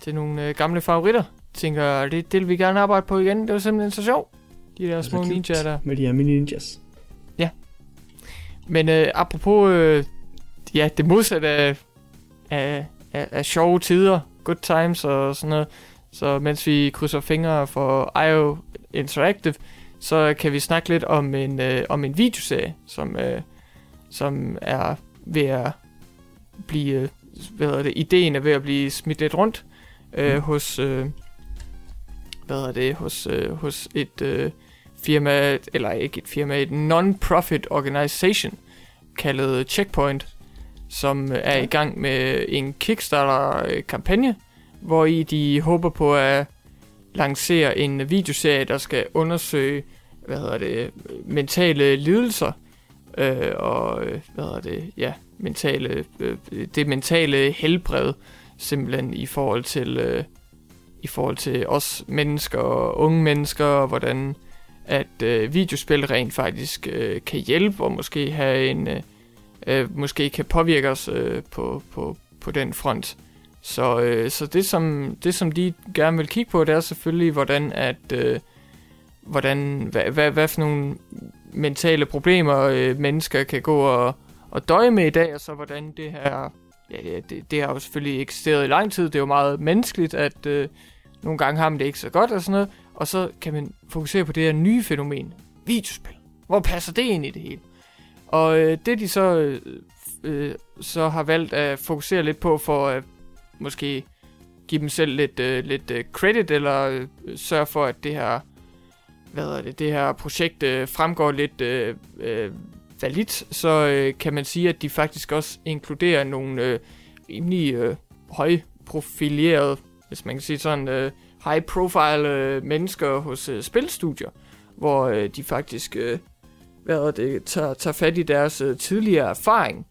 S2: til nogle øh, gamle favoritter. Tænker, det, det vil vi gerne arbejde på igen. Det var simpelthen så sjovt. De der små ninjaer der.
S1: Med de her mini ninjas.
S2: Men øh, apropos, øh, ja, det modsatte af, af, af, af sjove tider, good times og sådan noget, så mens vi krydser fingre for IO Interactive, så kan vi snakke lidt om en, øh, om en videoserie, som, øh, som er ved at blive, hvad hedder det, ideen er ved at blive smidt lidt rundt øh,
S1: Mm.
S2: hos, øh, hvad hedder det, hos, øh, hos et øh, firma, eller ikke et firma, et non-profit organization kaldet Checkpoint, som er i gang med en Kickstarter-kampagne, hvor i de håber på at lancere en videoserie, der skal undersøge, hvad hedder det, mentale lidelser, øh, og øh, hvad hedder det, ja, mentale, øh, det mentale helbred, simpelthen i forhold til, øh, i forhold til os mennesker og unge mennesker, og hvordan at øh, videospil rent faktisk øh, kan hjælpe, og måske have en, øh, øh, måske kan påvirke os øh, på, på, på den front. Så, øh, så det, som, det, som de gerne vil kigge på, det er selvfølgelig, hvordan at, øh, hvordan, hvad, hvad, hvad for nogle mentale problemer øh, mennesker kan gå og, og døje med i dag, og så hvordan det her, ja, det, det, har jo selvfølgelig eksisteret i lang tid, det er jo meget menneskeligt, at øh, nogle gange har man det ikke så godt og sådan noget, og så kan man fokusere på det her nye fænomen, videospil. Hvor passer det ind i det hele? Og øh, det de så, øh, øh, så har valgt at fokusere lidt på for at måske give dem selv lidt, øh, lidt øh, credit, eller øh, sørge for, at det her, hvad er det, det her projekt øh, fremgår lidt, øh, øh, validt, så øh, kan man sige, at de faktisk også inkluderer nogle øh, rimelig øh, højprofilerede, hvis man kan sige sådan, øh, high profile øh, mennesker hos øh, spilstudier, hvor øh, de faktisk øh, hvad det, tager, tager fat i deres øh, tidligere erfaring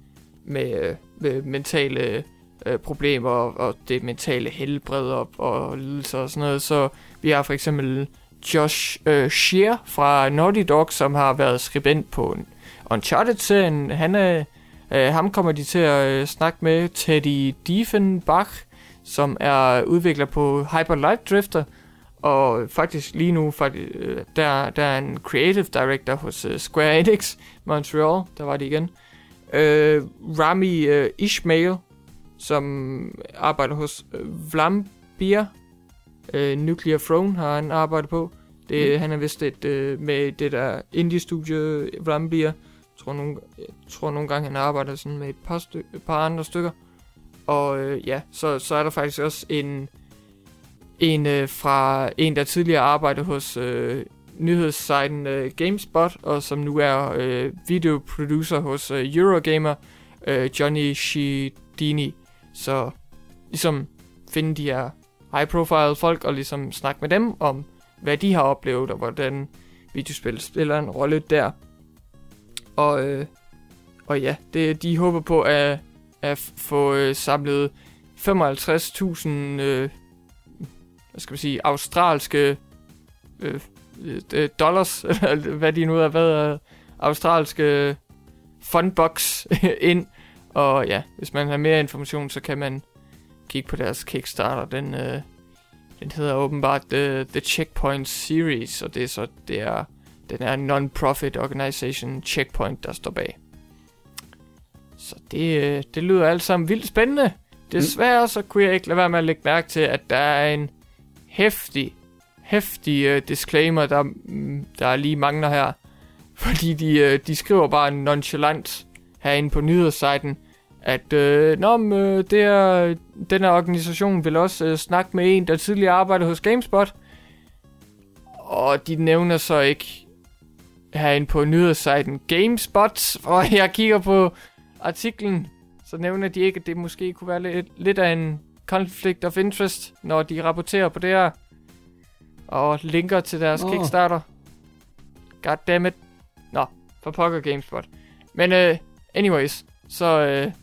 S2: med, øh, med mentale øh, problemer og, og det mentale helbred og, og lidelser og sådan noget. Så vi har for eksempel Josh øh, Shear fra Naughty Dog, som har været skribent på Uncharted-serien. Han er, øh, ham kommer de til at øh, snakke med. Teddy Diefenbach, som er udvikler på Hyper Light Drifter, og faktisk lige nu, faktisk, øh, der, der er en creative director hos uh, Square Enix Montreal, der var det igen. Øh, Rami øh, Ishmael, som arbejder hos øh, Vlambir. Øh, Nuclear Throne har han arbejdet på. Det, mm. Han er vist et, øh, med det der indie-studie Vlambir. Jeg tror, nogle, jeg tror nogle gange, han arbejder sådan med et par, styk, et par andre stykker. Og øh, ja, så, så er der faktisk også en en øh, fra en, der tidligere arbejdede hos øh, nyhedssiden øh, GameSpot, og som nu er øh, videoproducer hos øh, Eurogamer, øh, Johnny Shidini. Så ligesom finde de her high-profile folk, og ligesom snakke med dem om, hvad de har oplevet, og hvordan videospil spiller en rolle der. Og, øh, og ja, det, de håber på at, at få øh, samlet 55.000 øh, hvad skal man sige, australske øh, øh, dollars, hvad de nu har hvad er australske fundbox ind. Og ja, hvis man har mere information, så kan man kigge på deres Kickstarter. Den, øh, den hedder åbenbart The, The Checkpoint Series, og det er så det er, den er non-profit organization Checkpoint, der står bag. Så det, øh, det lyder alt sammen vildt spændende. Desværre så kunne jeg ikke lade være med at lægge mærke til, at der er en hæftig, hæftig øh, disclaimer, der, mm, der lige mangler her. Fordi de, øh, de skriver bare nonchalant herinde på nyhedssiden, at øh, Nå, men, øh, det er, den her organisation vil også uh, snakke med en, der tidligere arbejdede hos GameSpot. Og de nævner så ikke herinde på nyhedssiden GameSpot, og jeg kigger på artiklen, så nævner de ikke, at det måske kunne være lidt, lidt af en conflict of interest, når de rapporterer på det her. Og linker til deres oh. Kickstarter. Goddammit. Nå, for pokker GameSpot. Men uh, anyways, så, uh,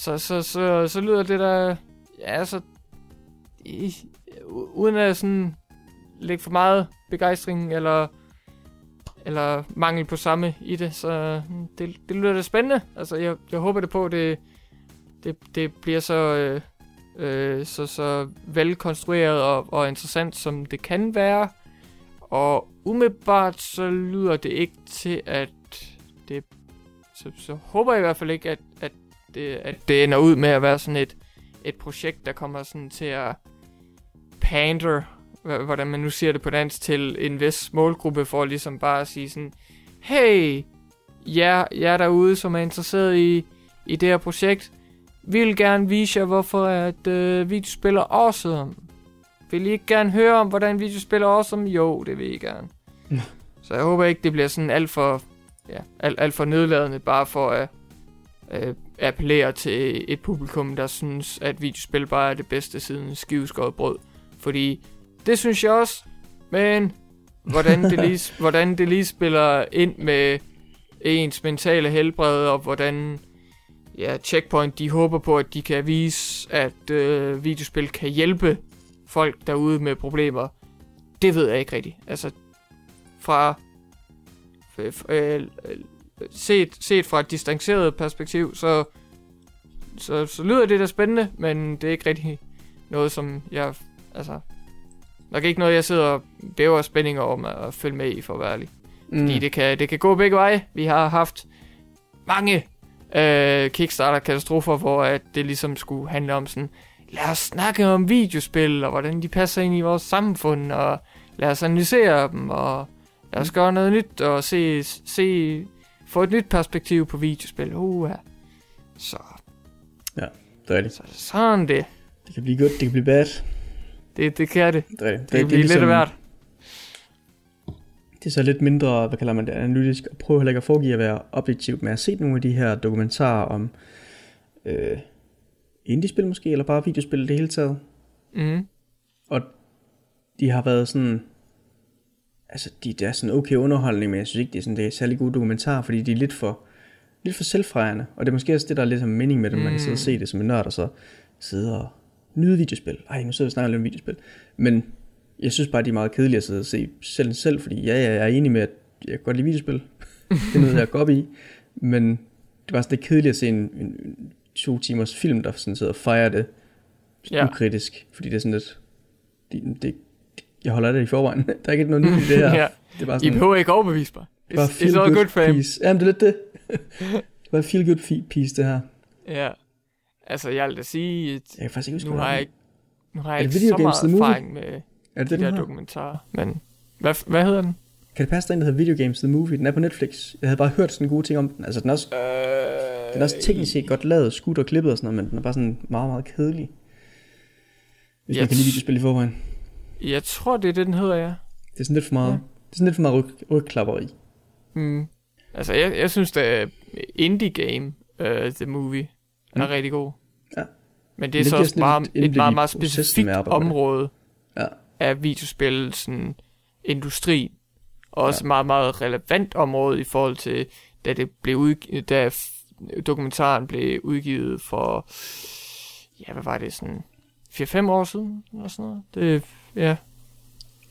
S2: så, så, så, så lyder det der... Ja, så... I, uden at sådan lægge for meget begejstring eller eller mangel på samme i det, så hmm, det, det lyder da spændende. Altså, jeg, jeg håber det på, det, det, det bliver så, øh, øh, så, så velkonstrueret og, og interessant, som det kan være. Og umiddelbart så lyder det ikke til, at det... Så, så håber jeg i hvert fald ikke, at, at, det, at det ender ud med at være sådan et, et projekt, der kommer sådan til at pander, hvordan man nu siger det på dansk, til en vis målgruppe, for ligesom bare at sige sådan, hey, jer, jer derude, som er interesseret i, i det her projekt, vi vil gerne vise jer, hvorfor at øh, videospil er awesome. Vil I ikke gerne høre om, hvordan videospil er awesome? Jo, det vil I gerne. så jeg håber ikke, det bliver sådan alt for, ja, alt, alt for nedladende, bare for at øh, appellere til et publikum, der synes, at videospil bare er det bedste siden skiveskåret brød. Fordi det synes jeg også, men hvordan det lige, hvordan det lige spiller ind med ens mentale helbred, og hvordan ja, Checkpoint, de håber på, at de kan vise, at øh, videospil kan hjælpe folk derude med problemer. Det ved jeg ikke rigtigt. Altså, fra øh, set, set fra et distanceret perspektiv, så, så, så lyder det da spændende, men det er ikke rigtig noget, som jeg, altså, nok ikke noget, jeg sidder og bæver spænding om at følge med i, for at være ærlig. Mm. Fordi det kan, det kan gå begge veje. Vi har haft mange øh, Kickstarter-katastrofer, hvor at det ligesom skulle handle om sådan, lad os snakke om videospil, og hvordan de passer ind i vores samfund, og lad os analysere dem, og lad os gøre noget nyt, og se, se få et nyt perspektiv på videospil. Uh, ja. Så.
S1: Ja, det er det.
S2: Så sådan det.
S1: Det kan blive godt, det kan blive bad.
S2: Det, det kan det.
S1: Det, det, det,
S2: det kan blive ligesom, lidt af hvert.
S1: det er så lidt mindre, hvad kalder man det, analytisk, og prøver heller ikke at foregive at være objektiv, men jeg har set nogle af de her dokumentarer om øh, indie-spil måske, eller bare videospil det hele taget,
S2: Mm.
S1: og de har været sådan, altså de, det er sådan okay underholdning, men jeg synes ikke, det er, sådan, det er særlig gode dokumentarer, fordi de er lidt for, lidt for selvfrejende, og det er måske også det, der er lidt som mening med det, mm. man kan sidde og se det som en nørd, og så sidde og nyde videospil. Ej, nu sidder vi og snakker lidt om videospil. Men jeg synes bare, de er meget kedelige at sidde og se selv selv, fordi ja, ja, jeg er enig med, at jeg kan godt lide videospil. det er noget, jeg går op i. Men det var sådan lidt kedeligt at se en, en, en to timers film, der sådan sidder og fejrer det
S2: ja.
S1: ukritisk, fordi det er sådan lidt, det, det, jeg holder det i forvejen. Der er ikke noget nyt i det her.
S2: ja.
S1: Det er bare
S2: I
S1: sådan,
S2: behøver ikke overbevise mig.
S1: bare
S2: It's, it's all good for him.
S1: piece. Jamen, det er lidt det. det var en feel good piece, det her.
S2: Ja. Altså, jeg vil da sige, at
S1: Jeg kan faktisk ikke huske,
S2: nu har jeg ikke, nu har jeg ikke
S1: Video
S2: så
S1: Games
S2: meget erfaring med
S1: Er det
S2: de
S1: det,
S2: der
S1: her?
S2: dokumentarer. Men hvad, hvad hedder den?
S1: Kan det passe, der er en, der hedder Video Games The Movie? Den er på Netflix. Jeg havde bare hørt sådan gode ting om den. Altså, den er også,
S2: Øh,
S1: den er også teknisk set godt lavet, skudt og klippet og sådan noget, men den er bare sådan meget, meget kedelig. Hvis
S2: Jeg
S1: man kan lide
S2: t-
S1: videospil i forvejen.
S2: Jeg tror, det er det, den hedder, ja.
S1: Det er sådan lidt for meget,
S2: Ja.
S1: det er sådan lidt for meget ryg, rygklapperi.
S2: Mm. Altså, jeg, jeg synes, det er Indie Game, uh, The Movie, den er
S1: Mm.
S2: rigtig god.
S1: Ja.
S2: Men det er
S1: det
S2: så også bare et
S1: indblik
S2: meget, meget specifikt område
S1: Ja.
S2: af videospil, sådan industri. Og også et meget, meget relevant område i forhold til, da det blev udgivet, da dokumentaren blev udgivet for, ja, hvad var det, sådan 4-5 år siden, eller sådan noget. Det, ja.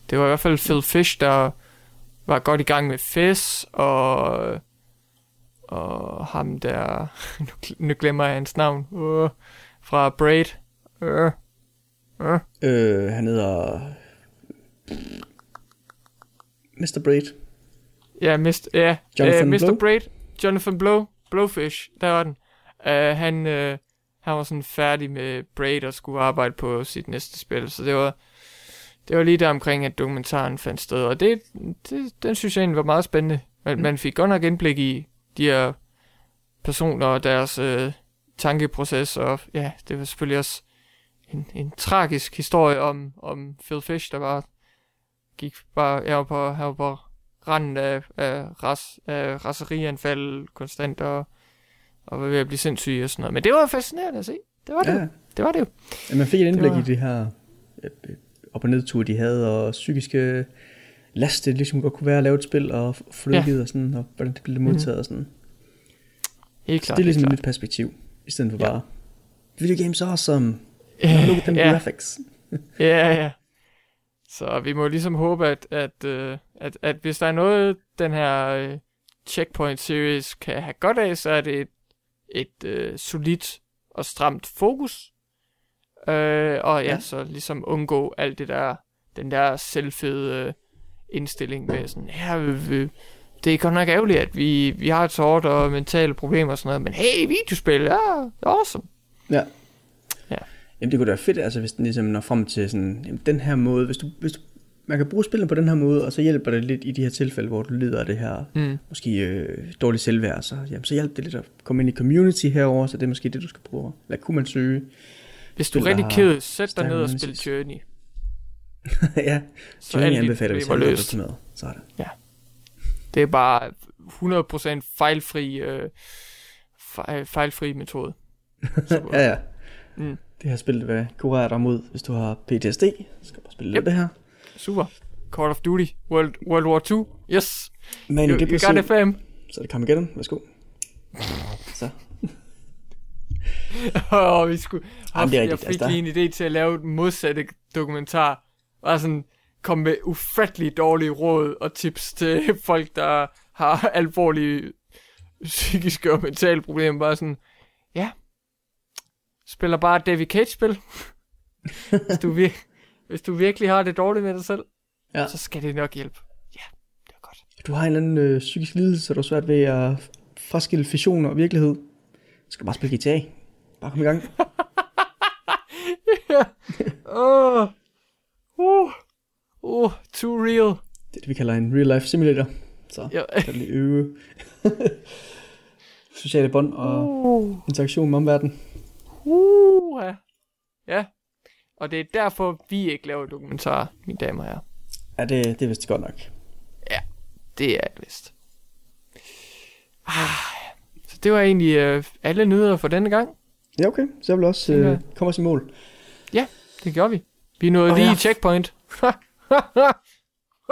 S2: Det var i hvert fald Phil Fish, der var godt i gang med Fizz, og, og ham der, nu, gl- nu glemmer jeg hans navn, uh, fra Braid. Uh, uh.
S1: Øh, han hedder... Mr. Braid.
S2: Ja, Mr. Ja,
S1: Jonathan
S2: uh, Mr.
S1: Blow?
S2: Braid, Jonathan Blow, Blowfish, der var den. Uh, han, uh, han var sådan færdig med Braid og skulle arbejde på sit næste spil, så det var, det var lige der omkring, at dokumentaren fandt sted, og det, det, den synes jeg egentlig var meget spændende. Man,
S1: Mm.
S2: man fik godt nok indblik i de her personer og deres uh, tankeproces, og ja, det var selvfølgelig også en, en tragisk historie om, om Phil Fish, der bare gik bare, jeg var på, han var på randen af, af, ras, af raserianfald konstant, og, og var ved at blive sindssyg og sådan noget. Men det var fascinerende at se. Det var det,
S1: Ja.
S2: det var det jo.
S1: Ja, man fik et indblik
S2: var-
S1: i det her øh, øh, op- og nedture, de havde, og psykiske last, det ligesom godt kunne være at lave et spil, og f- få det
S2: Ja.
S1: og, sådan, og hvordan det blev modtaget, og sådan.
S2: Helt
S1: Så
S2: klart.
S1: det er ligesom et nyt perspektiv, i stedet for
S2: Ja.
S1: bare, video games are awesome,
S2: klart.
S1: look at them
S2: ja,
S1: graphics.
S2: ja, ja. Så vi må ligesom håbe, at, at, øh, at, at hvis der er noget, den her øh, Checkpoint Series kan have godt af, så er det et, et øh, solidt og stramt fokus. Øh, og ja,
S1: Ja.
S2: så ligesom undgå alt det der, den der selvfede øh, indstilling med sådan, ja, vi, det er godt nok ærgerligt, at vi, vi har et sort og mentale problemer og sådan noget, men hey, videospil, ja, awesome.
S1: Ja.
S2: Ja.
S1: Jamen det kunne da være fedt, altså hvis den ligesom når frem til sådan, jamen, den her måde, hvis du, hvis du, man kan bruge spillene på den her måde, og så hjælper det lidt i de her tilfælde, hvor du lider af det her,
S2: Mm.
S1: måske øh, dårligt selvværd, så, jamen, så hjælper det lidt at komme ind i community herover, så det er måske det, du skal prøve. Eller kunne man søge?
S2: Hvis du er rigtig ked, sæt dig ned og spil Journey.
S1: ja,
S2: Så
S1: Journey anbefaler vi til
S2: løst.
S1: med. Så er det.
S2: Det er bare 100% fejlfri, øh, fejl, fejlfri metode.
S1: Ja, ja.
S2: Mm.
S1: Det her spil vil kurere dig mod, hvis du har PTSD. Så skal du bare spille
S2: Yep.
S1: det her.
S2: Super. Call of Duty World, World War 2. Yes.
S1: Men
S2: You,
S1: det
S2: you got it, fam.
S1: Så er det Carmageddon. Værsgo. Så.
S2: Og vi skulle...
S1: Jamen, det er
S2: jeg
S1: rigtigt,
S2: fik
S1: altså,
S2: lige en idé til at lave et modsatte dokumentar. Bare sådan komme med ufattelig dårlige råd og tips til folk, der har alvorlige psykiske og mentale problemer. Bare sådan, ja, spiller bare David Cage-spil. hvis, du vir- hvis du virkelig har det dårligt med dig selv,
S1: Ja.
S2: så skal det nok hjælpe. Ja, det er godt.
S1: Du har en eller anden øh, psykisk lidelse, så du er svært ved at fraskille fiktion og virkelighed. Skal bare spille GTA. Bare kom i gang.
S2: Åh, uh, uh, too real.
S1: Det er det, vi kalder en real life simulator. Så
S2: Ja.
S1: kan du lige øve sociale bånd og
S2: Uh.
S1: interaktion med omverdenen.
S2: Uh, ja. ja. Og det er derfor, vi ikke laver dokumentarer, mine damer og herrer.
S1: Ja, det, det er vist godt nok.
S2: Det er vist. Ah, så det var egentlig øh, alle nyheder for denne gang.
S1: Ja, okay. Så jeg vil også øh, komme os i mål.
S2: Det gjorde vi. Vi nåede
S1: Åh,
S2: lige
S1: ja.
S2: checkpoint.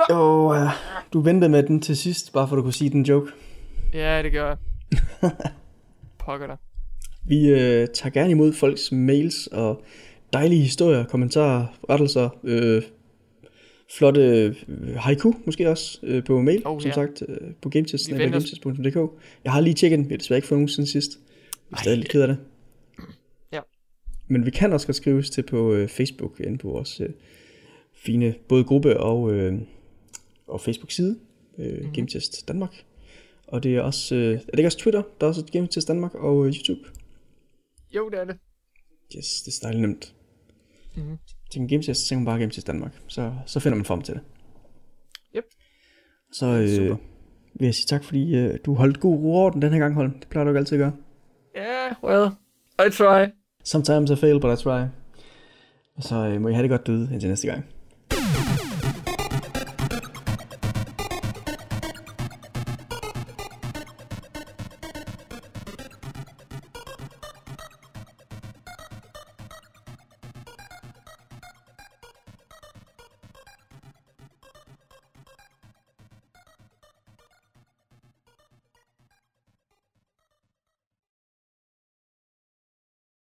S1: Oh, uh, du ventede med den til sidst, bare for at du kunne sige den joke.
S2: ja, det gør jeg. Pokker dig.
S1: Vi øh, tager gerne imod folks mails og dejlige historier, kommentarer, rettelser, øh, flotte øh, haiku måske også øh, på mail,
S2: Oh,
S1: oh, som
S2: ja.
S1: sagt, øh, på gametest.dk. Jeg har lige tjekket den, vi har desværre ikke fået nogen siden sidst. Vi er stadig lidt ked af det.
S2: Ja.
S1: Men vi kan også godt skrives til på øh, Facebook, inde på vores øh, fine både gruppe og, øh, og Facebook-side, øh, mm-hmm. Gametest Danmark. Og det er også, øh, er det ikke også Twitter? Der er også Gametest Danmark og øh, YouTube.
S2: Jo, det er det.
S1: Yes, det er dejligt nemt.
S2: Mhm.
S1: Tænk Gametest, så tænker man bare Gametest Danmark. Så, så finder man frem til det.
S2: Yep.
S1: Så øh,
S2: Super.
S1: vil jeg sige tak, fordi øh, du holdt god ro orden den her gang, Holm. Det plejer du ikke altid at gøre.
S2: Yeah, well, I try.
S1: Sometimes I fail, but I try. Og så øh, må I have det godt derude indtil næste gang.